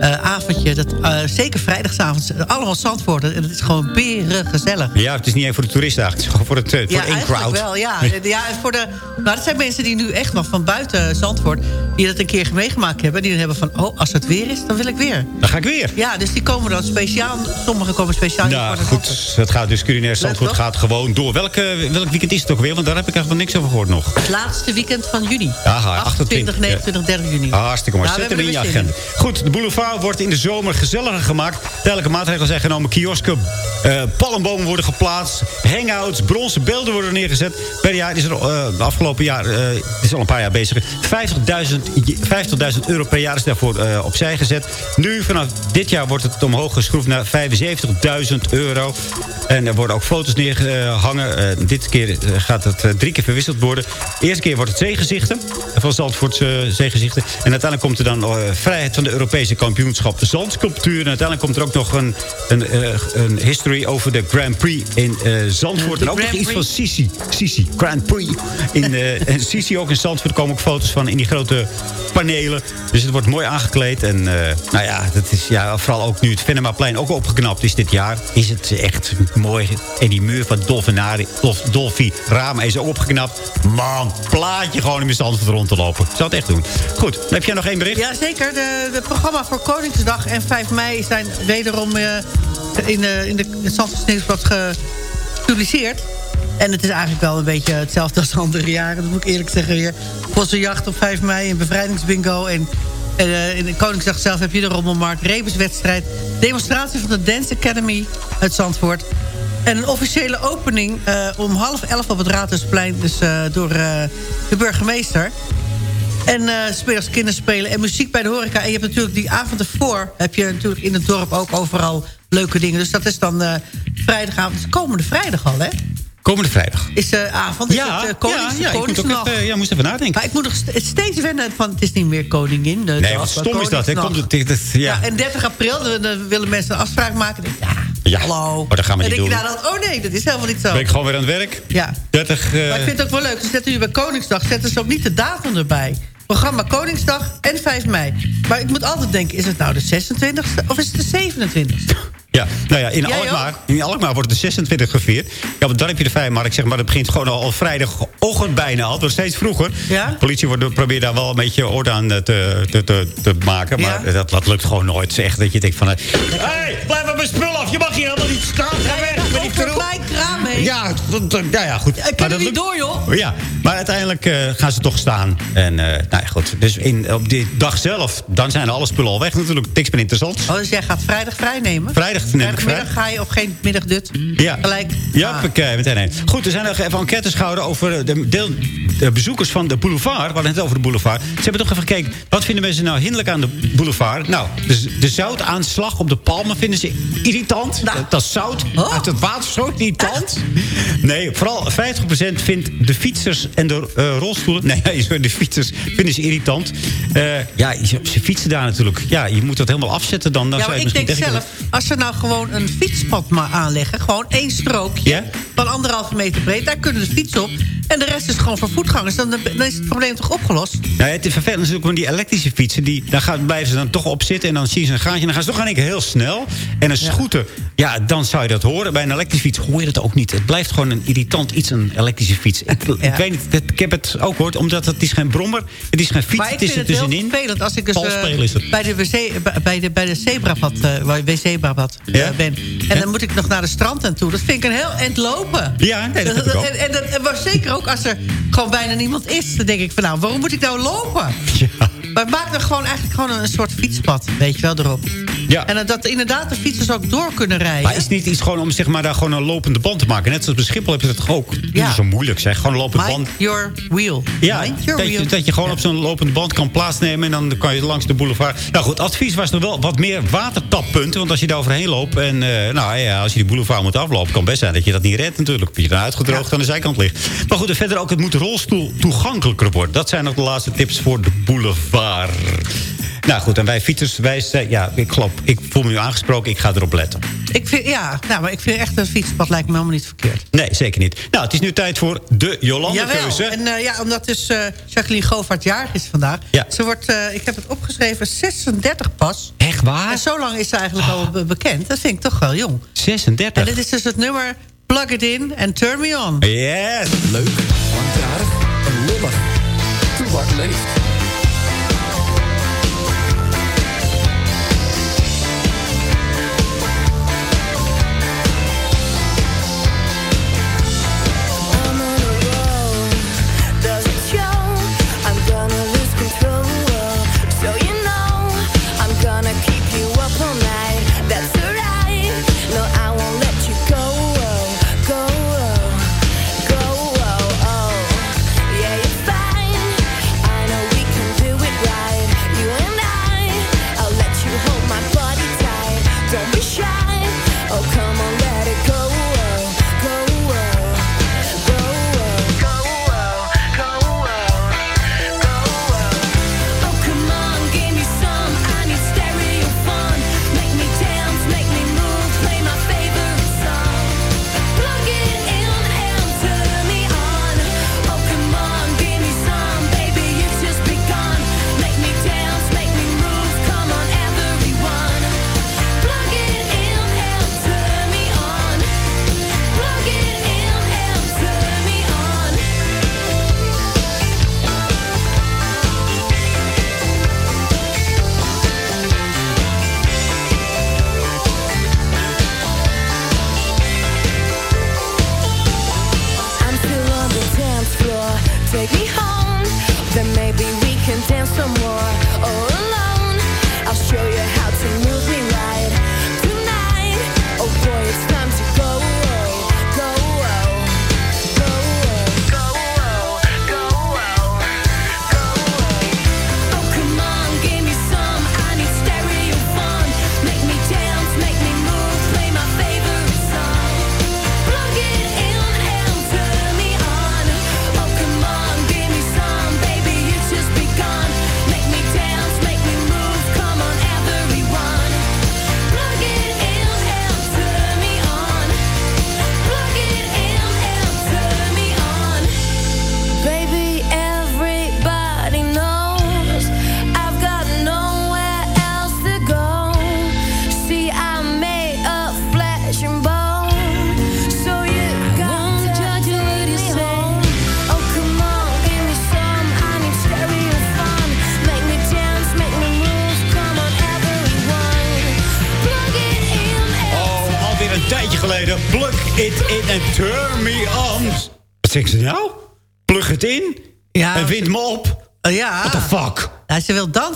avondje. Dat, eh, zeker vrijdagavond. Allemaal Zandvoort. En het is gewoon beren gezellig. Ja, het is niet even voor de toeristen eigenlijk. Het is gewoon voor, het, eh, voor Ja, in-crowd. wel, ja. <laughs> ja voor de, maar dat zijn mensen die nu echt nog van buiten Zandvoort... die dat een keer meegemaakt hebben. Die dan hebben van, oh, als het weer is, dan wil ik weer. Dan ga ik weer. Ja, dus die komen dan speciaal. Sommigen komen speciaal Nou voor goed, het gaat dus culinair Zandvoort gaat gewoon door. Welke, welk weekend is het ook weer? Want daar heb ik eigenlijk niks over gehoord nog. Het laatste weekend van juni. Aha, 28, 29, 30 juni. Ah, hartstikke mooi. We Zet hem in je agenda. Goed, de boulevard wordt in de zomer gezelliger gemaakt. Tijdelijke maatregelen zijn genomen. Kiosken, eh, palmbomen worden geplaatst. Hangouts, bronzen beelden worden neergezet. Per jaar is er eh, de afgelopen jaar, eh, is al een paar jaar bezig. 50.000 50.000 euro per jaar is daarvoor opzij gezet. Nu, vanaf dit jaar wordt het omhoog geschroefd naar 75.000 euro. En er worden ook foto's neergehangen. Eh, dit keer gaat het drie keer verwisseld worden. De eerste keer wordt het zeegezichten. Van Zandvoortse zeegezichten. En uiteindelijk komt er dan vrijheid van de Europese kampioenschap zandsculptuur. En uiteindelijk komt er ook nog een, een, eh, een history over de Grand Prix in eh, Zandvoort. De en ook nog iets van? Sisi. Sisi, Grand Prix. In, eh, en Sisi ook in Zandvoort. Komen ook foto's van in die grote panelen. Dus het wordt mooi aangekleed. En eh, nou ja, dat is ja, vooral ook nu het Venemaplein ook opgeknapt is dit jaar. Is het echt mooi. En die muur van Dolfinari, Dolf, Dolfi Rama is ook opgeknapt. Man, plaatje gewoon in mijn Zandvoort rond te lopen. Ik zou het echt doen. Goed, heb jij nog één bericht? Ja, zeker. De, de programma voor Koningsdag en 5 mei zijn wederom eh, in, de, in de Nieuwsblad gepubliceerd. En het is eigenlijk wel een beetje hetzelfde als andere jaren. Dat moet ik eerlijk zeggen weer. Vossenjacht op 5 mei, een bevrijdingsbingo... en eh, in de Koningsdag zelf heb je de Rommelmarkt, Rebuswedstrijd... demonstratie van de Dance Academy uit Zandvoort... en een officiële opening om half elf op het Raadhuisplein... dus door de burgemeester. En eh smiddags kinderspelen en muziek bij de horeca. En je hebt natuurlijk die avond ervoor... heb je natuurlijk in het dorp ook overal leuke dingen. Dus dat is dan eh vrijdagavond. Komende vrijdag al, hè? Komende vrijdag. Is de avond, is Ja, het uh, Konings, ja, ja, ik moet even- ja, moest even nadenken. Maar ik moet nog st- steeds wennen van... het is niet meer koningin. Nee, dag, wat stom is dat. hè? Komt het, ja. Ja, en 30 april dan, willen mensen een afspraak maken. Dan ja, Ja, hallo. maar dat gaan we en niet denk nou dan, oh nee, dat is helemaal niet zo. Ben ik gewoon weer aan het werk. Ja. 30... eh, Maar ik vind het ook wel leuk. Ze zetten nu bij Koningsdag zetten ze ook niet de datum erbij. Programma Koningsdag en 5 mei. Maar ik moet altijd denken, is het nou de 26e of is het de 27e? Ja, nou ja, in Alkmaar, in Alkmaar wordt het de 26 gevierd. Ja, op het dorpje de Vijmarkt, zeg maar, dat begint gewoon al vrijdagochtend bijna al. Het wordt steeds vroeger. Ja? De politie wordt, probeert daar wel een beetje orde aan eh, te, te, te, te maken. Maar Ja? dat, dat lukt gewoon nooit. Het is echt dat je denkt van... Hé, hey, blijf van mijn spul af. Je mag hier helemaal niet staan. Ga weg met die troep. Ja, ja, ja, goed. Ik Maar kan er niet door, joh. Ja, maar uiteindelijk eh, gaan ze toch staan. En eh, nou ja, goed. Dus in, op die dag zelf, dan zijn alle spullen al weg natuurlijk. Niks meer interessant. Oh, dus jij gaat vrijdag vrij nemen? Vrijdag neem ik vrij. Vrijdagmiddag ga je op geen middagdut. Ja. Gelijk. Ja, Ah. oké, meteen heen. Goed, er zijn nog even enquêtes gehouden over de, deel, de bezoekers van de boulevard. We hadden het over de boulevard. Ze hebben toch even gekeken, wat vinden mensen nou hinderlijk aan de boulevard? Nou, de, de zoutaanslag op de palmen vinden ze irritant. Nou. Dat, dat zout Oh. uit het water zo irritant. Nee, vooral 50% vindt de fietsers en de eh, rolstoelen... <laughs> Nee, de fietsers vinden ze irritant. Eh, ja, ze, fietsen daar natuurlijk. Ja, je moet dat helemaal afzetten dan. dan Ja, maar ik denk zelf, als ze nou gewoon een fietspad maar aanleggen... gewoon één strookje Ja? van anderhalve meter breed... daar kunnen de fietsen op. En de rest is gewoon voor voetgangers. Dan, dan is het probleem toch opgelost? Nou, het is vervelend natuurlijk van die elektrische fietsen. Die, daar gaan, blijven ze dan toch op zitten. En dan zien ze een gaatje. En dan gaan ze toch één keer heel snel. En een scooter, ja, dan zou je dat horen. Bij een elektrische fiets hoor je dat ook niet. Het blijft gewoon een irritant iets, een elektrische fiets. Ik, ik weet niet, het- ik heb het ook gehoord. Omdat het is geen brommer. Het is geen fiets. Maar het is er het tussenin. vervelend als ik dus eh, het. bij de, wc, bij de, bij de zebrapad, eh, waar- wc-brabad eh, Ja? ben. En dan moet ik nog naar de strand en toe. Dat vind ik een heel eind lopen. Ja, nee, dat. En, en, dat- en maar zeker ook als er gewoon bijna niemand is. Dan denk ik van nou, waarom moet ik nou lopen? Ja. Maar maak er gewoon eigenlijk gewoon een soort fietspad, weet je wel, erop. Ja. En dat inderdaad de fietsers ook door kunnen rijden. Maar is het niet iets gewoon om zeg maar, daar gewoon een lopende band te maken? Net zoals bij Schiphol heb je dat toch ook. Ja. niet zo moeilijk zeg. Gewoon een lopende Mind band. your wheel. Ja, Mind your dat je, dat je gewoon op zo'n lopende band kan plaatsnemen... en dan kan je langs de boulevard... Nou goed, advies was er wel wat meer watertappunten. Want als je daar overheen loopt en eh, nou ja, als je die boulevard moet aflopen... kan best zijn dat je dat niet redt natuurlijk. Dat je dan uitgedroogd aan de zijkant ligt. Maar goed, en verder ook, het moet rolstoel toegankelijker worden. Dat zijn nog de laatste tips voor de boulevard. Nou goed, en wij fietsers, wij, zijn- ja, ik geloof, ik voel me nu aangesproken, ik ga erop letten. Ik vind, ja, nou, maar ik vind echt een fietspad lijkt me helemaal niet verkeerd. Nee, zeker niet. Nou, het is nu tijd voor de Jolande-keuze. en eh, ja, omdat dus eh, Jacqueline Govaert jarig is vandaag. Ja. Ze wordt, eh, ik heb het opgeschreven, 36 pas. Echt waar? En zo lang is ze eigenlijk al be- bekend. Dat vind ik toch wel jong. 36. En dit is dus het nummer Plug It In and Turn Me On. Yes. Leuk, langdradig en lollig. Toebak leeft.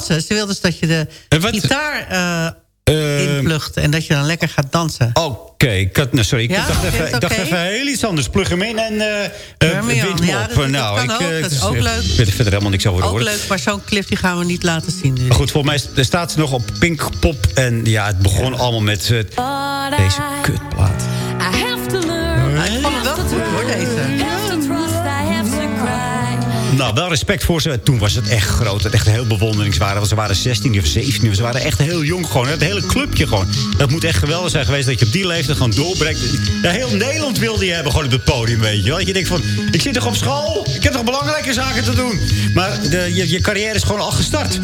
Dansen. Ze wil dus dat je de wat- gitaar eh Ehm, inplugt en dat je dan lekker gaat dansen. Oké, ik had, nou, sorry, ik Ja? dacht, even, ik dacht even heel iets anders. Plug hem in en wind Ja, op. dat- nou, ik, ook. eh, Dat is ook leuk. Ik weet er verder helemaal niks over Ook hoor. leuk, maar zo'n clip die gaan we niet laten zien. goed, volgens mij staat ze nog op Pinkpop. En ja, het begon allemaal met deze kutplaat. I have to learn. Nou, wel respect voor ze. Toen was het echt groot. Het echt heel bewonderingswaardig. Want ze waren 16 of 17. Ze waren echt heel jong gewoon. Het hele clubje gewoon. Dat moet echt geweldig zijn geweest dat je op die leeftijd gewoon doorbreekt. Ja, heel Nederland wilde je hebben gewoon op het podium, weet je wel. Dat je denkt van, ik zit toch op school? Ik heb toch belangrijke zaken te doen? Maar de, je, je carrière is gewoon al gestart.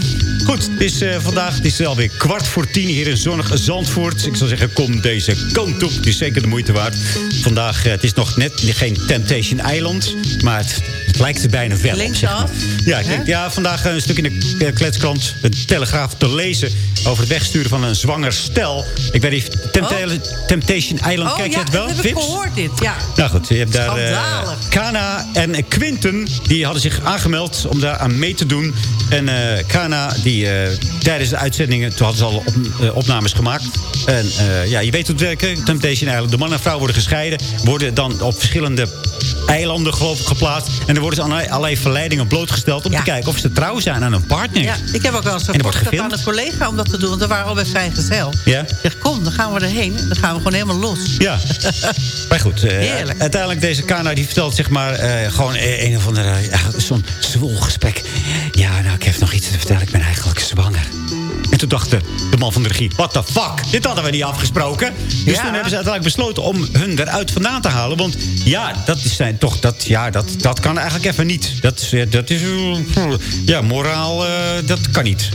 Goed, het is eh, vandaag het is alweer kwart voor tien hier in zonnig Zandvoort. Ik zou zeggen, kom deze kant op. Het is zeker de moeite waard. Vandaag, eh, het is nog net geen Temptation Island. Maar het lijkt er bijna wel. Linksaf? Ja, ik denk, ja, vandaag een stuk in de eh, kletskrant, de Telegraaf, te lezen... over het wegsturen van een zwanger stel. Ik weet niet, Tempta- Temptation Island, Oh kijk je ja, het wel? heb ik gehoord dit. Ja. Nou goed, je hebt daar eh. Kana en Quinten, die hadden zich aangemeld om daar aan mee te doen. En eh, Kana, die eh, tijdens de uitzendingen, toen hadden ze al op, eh, opnames gemaakt. En eh, ja, je weet hoe het werkt, Temptation Island. De man en vrouw worden gescheiden, worden dan op verschillende eilanden geloof ik geplaatst. En dan worden ze aan allerlei, verleidingen blootgesteld om Ja. te kijken of ze trouw zijn aan hun partner. Ja, ik heb ook wel eens gevraagd aan een collega om dat te doen. Want we waren al bij vrijgezel. Ja? Ik zeg, kom, dan gaan we erheen. Dan gaan we gewoon helemaal los. Ja. <laughs> Maar goed, Heerlijk. uiteindelijk deze Kana die vertelt zeg maar eh, gewoon eh, een of andere, ja, zo'n zwoel gesprek. Ja, nou ik heb nog iets te vertellen, ik ben eigenlijk zwanger. En toen dacht de, de man van de regie, what the fuck, dit hadden we niet afgesproken. Dus Ja. toen hebben ze uiteindelijk besloten om hun eruit vandaan te halen. Want ja, dat is zijn toch, dat, ja, dat, dat kan eigenlijk even niet. Dat is, eh, dat is eh, ja, moraal, eh, dat kan niet.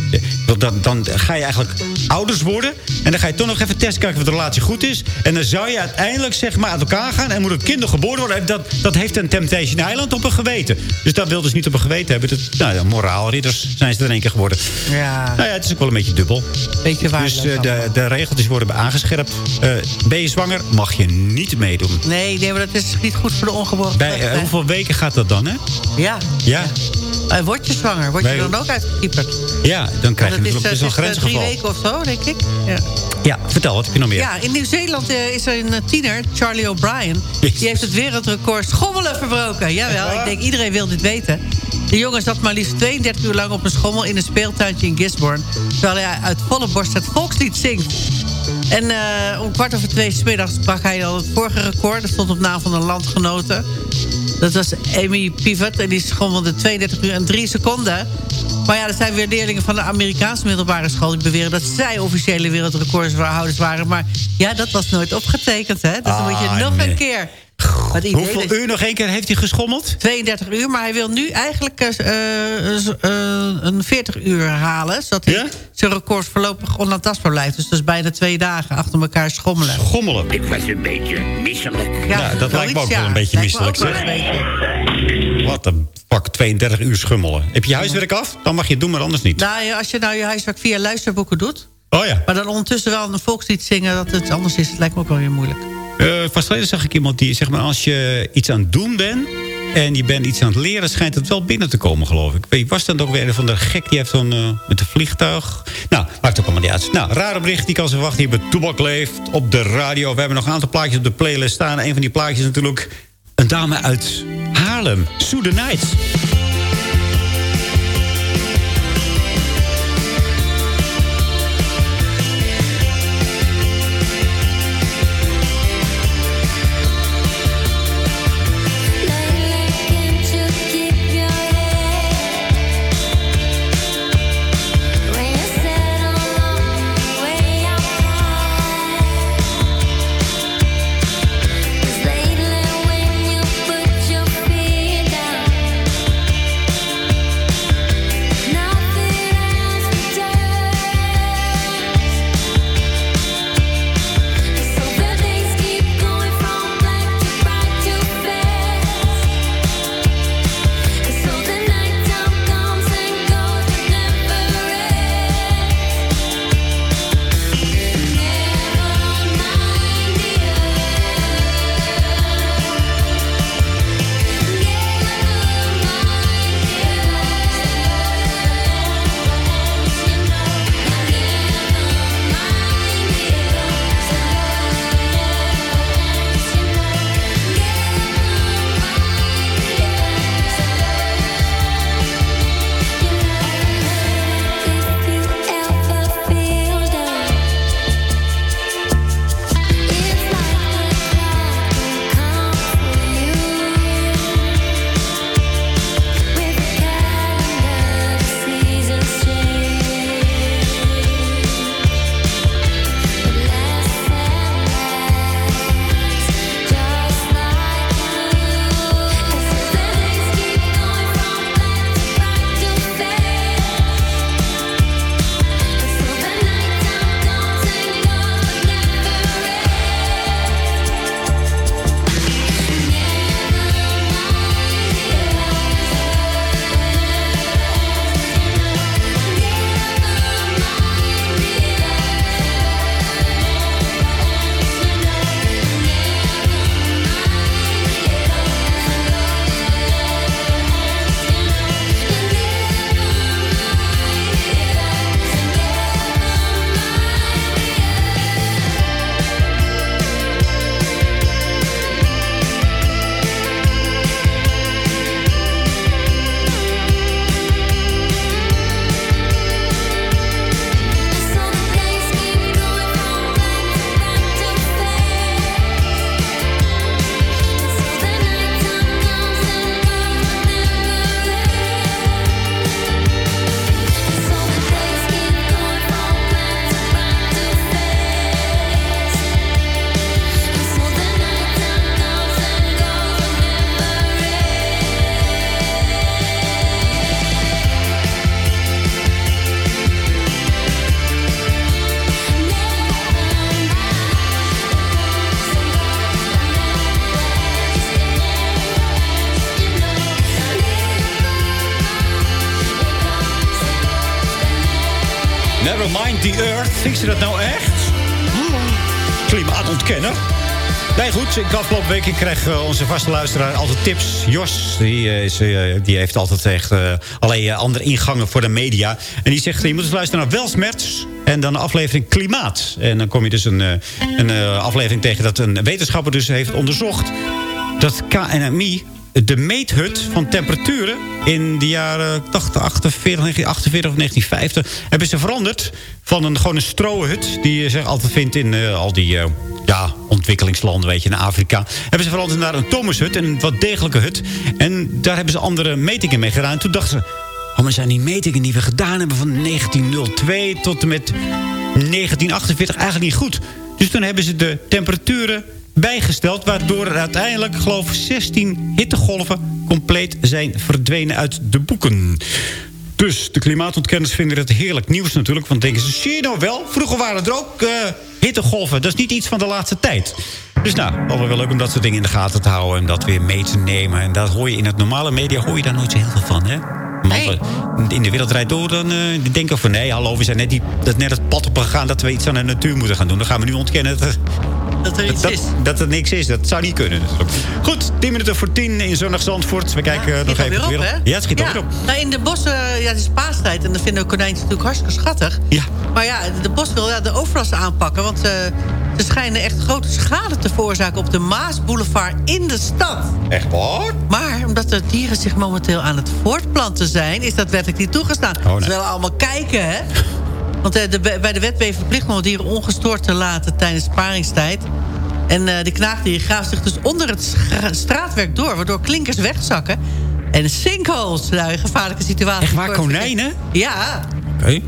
Want Dan, dan ga je eigenlijk ouders worden. En dan ga je toch nog even testen kijken of de relatie goed is. En dan zou je uiteindelijk zeg maar uit elkaar gaan. En moet een kind geboren worden. En dat, dat heeft een Temptation Island op een geweten. Dus dat wilden ze niet op een geweten hebben. Dat, nou ja, moraalridders zijn ze er in één keer geworden. Ja, Nou ja, het is ook wel een beetje dubbel. waar Dus eh, de, de regeltjes worden aangescherpt. Eh, ben je zwanger, mag je niet meedoen. Nee, nee, maar dat is niet goed voor de ongeboren Bij, eh, hoeveel weken gaat dat dan, hè? Ja. Ja, Eh, word je zwanger? Word je dan ook uitgekieperd? ja dan krijg je natuurlijk is, drie grensgeval. weken of zo, denk ik. Ja. Ja, vertel, wat heb je nog meer? Ja, in Nieuw-Zeeland is er een tiener, Charlie O'Brien. Die heeft het wereldrecord schommelen verbroken. Jawel, ik denk iedereen wil dit weten. De jongen zat maar liefst 32 uur lang op een schommel... in een speeltuintje in Gisborne... terwijl hij uit volle borst het volkslied zingt. En eh, om kwart over twee 's middags brak hij al het vorige record. Dat stond op naam van een landgenote. Dat was Amy Pivot en die schommelde 32 uur en 3 seconden. Maar ja, er zijn weer leerlingen van de Amerikaanse middelbare school... die beweren dat zij officiële wereldrecordshouders waren. Maar ja, dat was nooit opgetekend, hè? Dus dan moet je Ah, nog nee. een keer... Wat idee Hoeveel is- uur nog één keer heeft hij geschommeld? 32 uur, maar hij wil nu eigenlijk eh, eh, eh, een 40 uur halen... zodat hij zijn record voorlopig onaantastbaar blijft. Dus dat is bijna twee dagen achter elkaar schommelen. Schommelen? Ik was een beetje misselijk. Ja, dat lijkt me ook wel een beetje misselijk, ook wel zeg. een beetje. Wat een pak, 32 uur schummelen. Heb je je huiswerk af? Dan mag je het doen, maar anders niet. Nou, ja, als je nou je huiswerk via luisterboeken doet... Oh ja. maar dan ondertussen wel een volkslied zingen... dat het anders is, het lijkt me ook wel weer moeilijk. Eh vast zag ik iemand die, zeg maar, als je iets aan het doen bent... En je bent iets aan het leren, schijnt het wel binnen te komen, geloof ik. Wie was dat ook weer een van de gek? Die heeft zo'n... eh, met een vliegtuig. Nou, maakt ook allemaal niet uit. Nou, rare bericht, die kan ze wachten. Hier bij Toebak leeft op de radio. We hebben nog een aantal plaatjes op de playlist staan. Een van die plaatjes natuurlijk een dame uit Haarlem. Sue the Night. Goed. Ik afgelopen week kreeg eh, onze vaste luisteraar altijd tips. Jos, die, eh, is, eh, die heeft altijd echt eh, andere ingangen voor de media. En die zegt, je moet eens luisteren naar Welsmerts. En dan de aflevering Klimaat. En dan kom je dus een, een aflevering tegen dat een wetenschapper dus heeft onderzocht... dat KNMI de meethut van temperaturen in de jaren 80, 48, 1948 of 1950... hebben ze veranderd van een, gewoon een strohut... die je zich altijd vindt in al die ja, ontwikkelingslanden, weet je, in Afrika. Hebben ze veranderd naar een Thomas-hut, een wat degelijke hut. En daar hebben ze andere metingen mee gedaan. En toen dachten ze... Oh, maar zijn die metingen die we gedaan hebben van 1902 tot en met 1948 eigenlijk niet goed. Dus toen hebben ze de temperaturen bijgesteld... waardoor er uiteindelijk, geloof ik, 16 hittegolven compleet zijn verdwenen uit de boeken. Dus de klimaatontkenners vinden het heerlijk nieuws natuurlijk. Want denken ze, zie je nou wel, vroeger waren er ook eh, hittegolven. Dat is niet iets van de laatste tijd. Dus nou, wel wel leuk om dat soort dingen in de gaten te houden... en dat weer mee te nemen. En dat hoor je in het normale media hoor je daar nooit zo heel veel van, hè? We in de wereld rijdt door, dan uh, die denken van... nee, hallo, we zijn net, die, dat net het pad op gegaan... dat we iets aan de natuur moeten gaan doen. Dan gaan we nu ontkennen dat, Dat er iets dat, is. Dat er niks is, dat zou niet kunnen. natuurlijk. Goed, 10 minuten voor 10 in zonnig Zandvoort. We kijken eh, nog Schiet even. op, weer hè? Ja, het schiet ja. op. Nou, in de bossen, ja, het is paastijd en dan vinden we konijntjes natuurlijk hartstikke schattig. Ja. Maar ja, de bos wil ja, de overlast aanpakken, want eh, ze schijnen echt grote schade te veroorzaken op de Maasboulevard in de stad. Echt waar? Maar omdat de dieren zich momenteel aan het voortplanten zijn, is dat wettelijk niet toegestaan. Oh, nee. Ze willen allemaal kijken, hè? <laughs> Want eh, de, bij de wet ben je verplicht om dieren ongestoord te laten tijdens paringstijd. En eh die knaagdieren graven zich dus onder het straatwerk door... waardoor klinkers wegzakken. En sinkholes, nou, een gevaarlijke situatie. Echt waar, konijnen? Ja.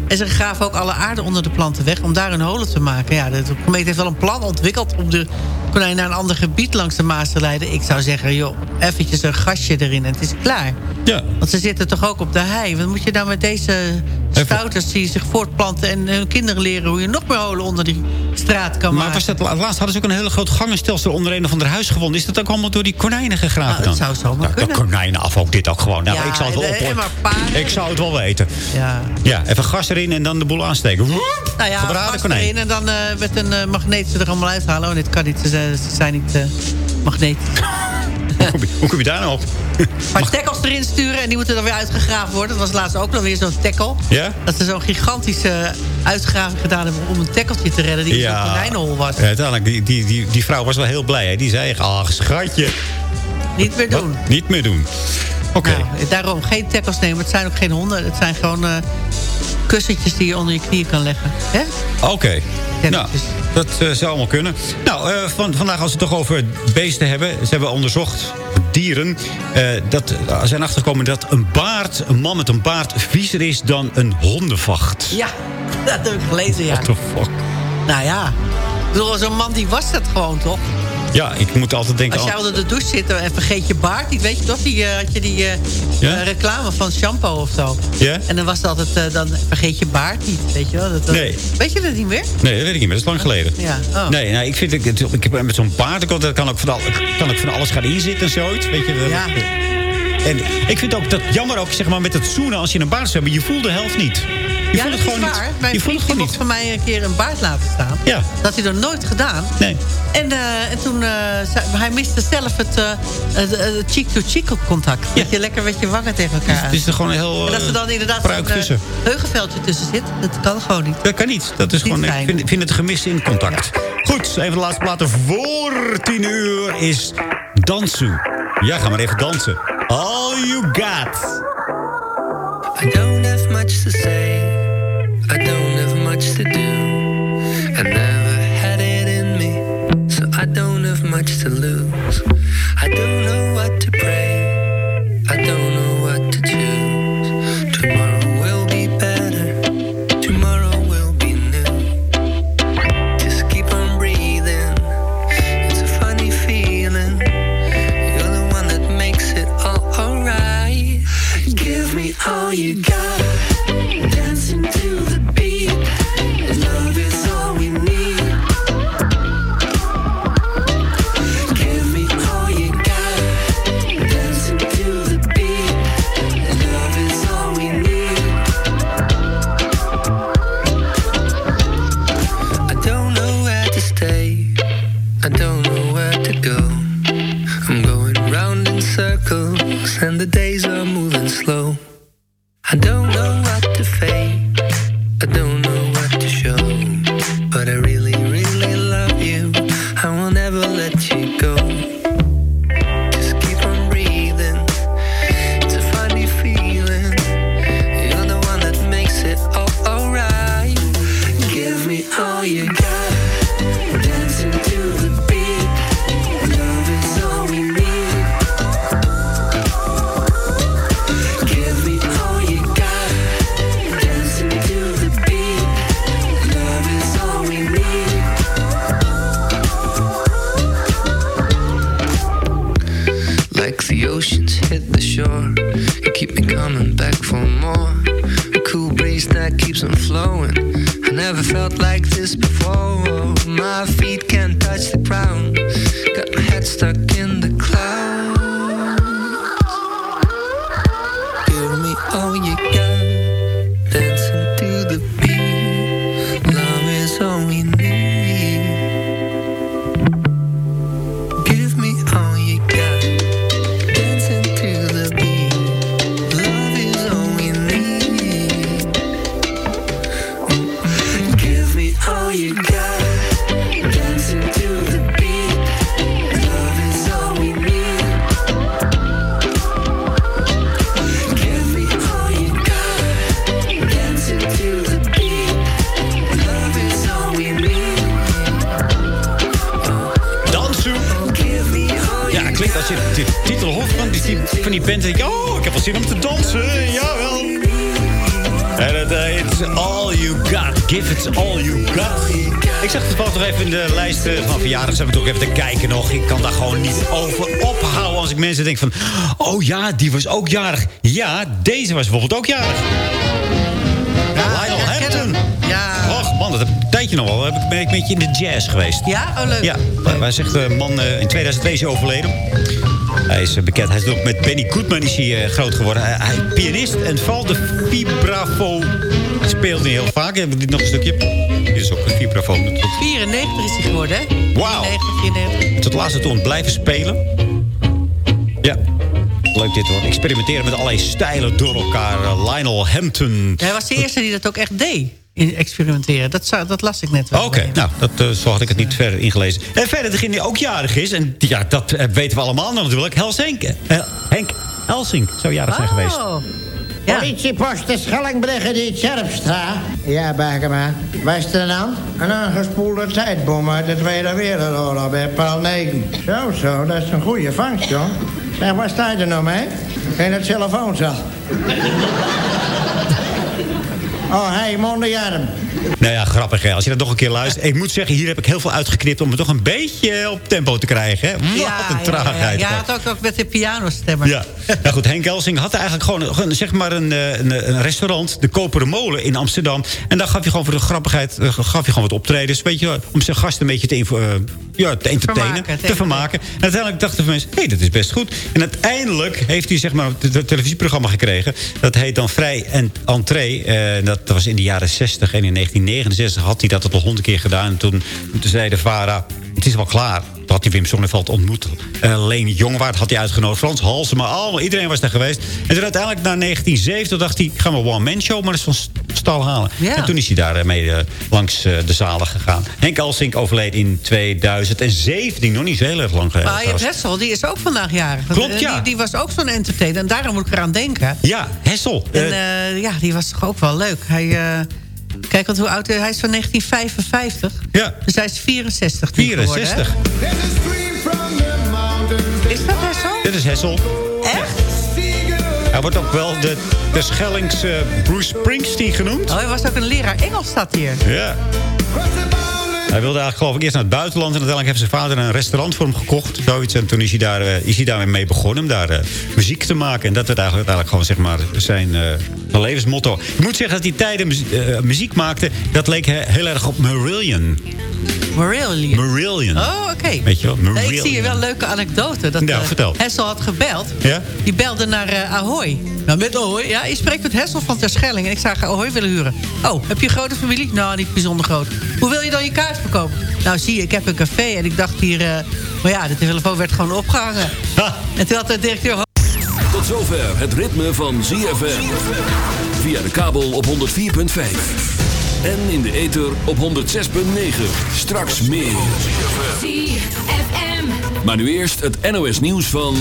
En ze graven ook alle aarde onder de planten weg... om daar hun holen te maken. Ja, de gemeente heeft wel een plan ontwikkeld... om de konijnen naar een ander gebied langs de Maas te leiden. Ik zou zeggen, joh, eventjes een gasje erin en het is klaar. Ja. Want ze zitten toch ook op de hei. Wat moet je nou met deze stouters die zich voortplanten... en hun kinderen leren hoe je nog meer holen onder die straat kan Maar maken? was dat, laatst hadden ze ook een hele groot gangenstelsel onder een of ander huis gevonden. Is dat ook allemaal door die konijnen gegraven Nou, dan? het zou zomaar Nou, kunnen. De konijnen af, ook dit ook gewoon. Nou, Ja, ik zou het wel en- en maar. Ik zou het wel weten. Ja. Ja, even gas erin en dan de boel aansteken. Woep, Nou ja, gebraden gas erin en dan eh, met een eh, magneet ze er allemaal uithalen. Oh, dit kan niet. Ze, zijn- ze zijn niet eh magnetisch. <laughs> Hoe kom je- Hoe kom je daar nou op? Maar tackles erin sturen en die moeten dan weer uitgegraven worden. Dat was laatst ook nog weer zo'n tackle. Ja? Dat ze zo'n gigantische uitgraving gedaan hebben om een tackeltje te redden die in zo'n konijnenhol was. Ja, uiteindelijk, die, die, die, die vrouw was wel heel blij. Hè? Die zei echt, ach schatje. Niet meer doen. Wat? Niet meer doen. Oké. Nou, daarom geen tackles nemen. Het zijn ook geen honden. Het zijn gewoon kussentjes die je onder je knieën kan leggen. Hè? Oké. Nou, dat eh, zou allemaal kunnen. Nou, eh, van, vandaag als we het toch over beesten hebben. Ze hebben onderzocht, dieren. eh, dat er zijn achtergekomen dat een baard, een man met een baard... viezer is dan een hondenvacht. Ja, dat heb ik gelezen, ja. What the fuck? Nou ja, zo'n man die was dat gewoon, toch? Ja, ik moet altijd denken... Als jij onder de douche zit en vergeet je baard niet, weet je toch? Die, eh, had je die eh, eh, reclame van shampoo of zo. Ja? En dan was het altijd, dan vergeet je baard niet, weet je wel? Dat, dat- Nee. Weet je dat niet meer? Nee, dat weet ik niet meer. Dat is lang geleden. Ja. Oh. Nee, nou, ik vind ik, ik heb met zo'n paard, ik- dat kan ook van, al, kan ook van alles gaan inzitten en zoiets. Weet je, Ja. En ik vind ook dat jammer ook, zeg maar, met het zoenen als je een baard zou hebben. Je voelt de helft niet. Je ja, voelt het gewoon is waar. niet. Mijn je voelt het gewoon niet. van mij een keer een baard laten staan. Ja. Dat had hij nog nooit gedaan. Nee. En, eh, en toen, eh, hij miste zelf het eh, cheek-to-cheek contact. Dat je lekker met je wangen tegen elkaar aan. Het is er gewoon een heel En dat er dan inderdaad tussen. heugenveldje tussen zit. Dat kan gewoon niet. Dat kan niet. Dat is Niet gewoon, ik vind, vind het gemis in contact. Goed, een van de laatste platen voor tien uur is Dansu. Ja, ga maar even dansen. All you got. I don't van die band. En denk ik, oh, ik heb wel zin om te dansen. Jawel. En het heet All You Got. Give it all you got. Ik zag het valt nog even in de lijst eh, van verjaardags. Heb ik toch even te kijken nog. Ik kan daar gewoon niet over ophouden. Als ik mensen denk van... Oh ja, die was ook jarig. Ja, deze was bijvoorbeeld ook jarig. Lionel Hampton. Ja. Och man, dat heb ik een tijdje nog wel. Heb ik, ben ik een beetje in de jazz geweest. Ja? Oh, leuk. Ja, hij zegt de man eh, in 2002 is overleden. Hij is eh, bekend. Hij is ook met Benny Goodman is hij, eh, groot geworden. Hij, hij pianist en vooral de vibrafo speelt hij heel vaak. Hebben we dit nog een stukje? Dit is ook een vibrafo. 94 is hij geworden, hè? Wauw. 94, 94. Tot laatste toen blijven spelen. Ja. Leuk dit hoor. Experimenteren met allerlei stijlen door elkaar. Eh, Lionel Hampton. Hij was de eerste die dat ook echt deed. In experimenteren. Dat, zou, dat las ik net wel. Oké, nou, dat, eh, zo had ik het niet verder ingelezen. En verder, degene die ook jarig is... en ja, dat eh, weten we allemaal natuurlijk... Helsinki. Eh, Henk Helsink zou jarig zijn geweest. Oh. Politiepost de Schellingbrugge die Tjerpstra. Ja, Bergema. Wat is er dan? Een aangespoelde tijdbom uit de Tweede Wereldoorlog bij Paal 9. Zo, zo, dat is een goede vangst, joh. Zeg, waar sta je er nou mee? In het telefooncel. Oh, hey, mondenjarm. Nou ja, grappig hè. Als je dat nog een keer luistert. Ik moet zeggen, hier heb ik heel veel uitgeknipt... om het toch een beetje op tempo te krijgen. Hè? Wat een traagheid. Ja, ja, het ook, ook met de pianostemmer. Ja. nou goed, Henk Elsing had eigenlijk gewoon, zeg maar een, eh, een, een restaurant, de Koperen Molen in Amsterdam. En daar gaf je gewoon voor de grappigheid, eh, gaf je gewoon wat optredens, weet je, om zijn gasten een beetje te, info- eh, ja, te entertainen, Vermaken, te vermaken. En uiteindelijk dachten mensen, hé, hey, dat is best goed. En uiteindelijk heeft hij zeg maar een televisieprogramma gekregen. Dat heet dan Vrij en Entree. Eh, dat was in de jaren 60 en in 1969 had hij dat al honderd keer gedaan. En toen, toen zei de VARA, het is wel klaar. Had hij Wim Sonneveld ontmoet. Uh, Leni Jongwaard had hij uitgenodigd. Frans Halsema, allemaal, iedereen was daar geweest. En toen uiteindelijk, na 1970, dacht hij... gaan we one-man show, maar is van stal halen. Ja. En toen is hij daarmee uh, langs uh, de zalen gegaan. Henk Alsink overleed in 2017. Nog niet zo heel erg lang geleden. Maar je hebt. Hessel, die is ook vandaag jarig. Klopt, Eh, ja. Die, die was ook zo'n entertainer. En daarom moet ik eraan denken. Ja, Hessel. En Eh, eh, ja, die was toch ook wel leuk. Hij, eh, kijk, want hoe oud hij is van 1955. Ja. Dus hij is 64 nu geworden, hè? 64. Is dat Hessel? Dit is Hessel. Echt? Hij wordt ook wel de, de Schellings eh, Bruce Springsteen genoemd. Oh, hij was ook een leraar Engels, staat hier. Ja. Hij wilde eigenlijk geloof ik eerst naar het buitenland. En uiteindelijk heeft zijn vader een restaurant voor hem gekocht. Zoiets. En toen is hij, daar, eh, is hij daarmee mee begonnen om daar eh, muziek te maken. En dat werd eigenlijk, uiteindelijk gewoon zeg maar, zijn, eh, zijn levensmotto. Ik moet zeggen dat hij tijden muzie- muziek maakte. Dat leek he- heel erg op Marillion. Marillion. Marillion. Oh, oké. Weet je wel, Nee, ik Marillion. zie hier wel een leuke anekdote. Dat, Ja, vertel. Hessel had gebeld. Ja? Die belde naar eh, Ahoy. Nou, met Ahoy? Ja, je spreekt met Hessel van Terschelling. En ik zou Ahoy willen huren. Oh, heb je een grote familie? Nou, niet bijzonder groot. Hoe wil je dan je kaart verkopen? Nou, zie je, ik heb een café en ik dacht hier... eh, maar ja, de telefoon werd gewoon opgehangen. En toen had de directeur... Tot zover het ritme van ZFM. Via de kabel op 104.5. En in de ether op 106.9. Straks meer. Maar nu eerst het NOS nieuws van...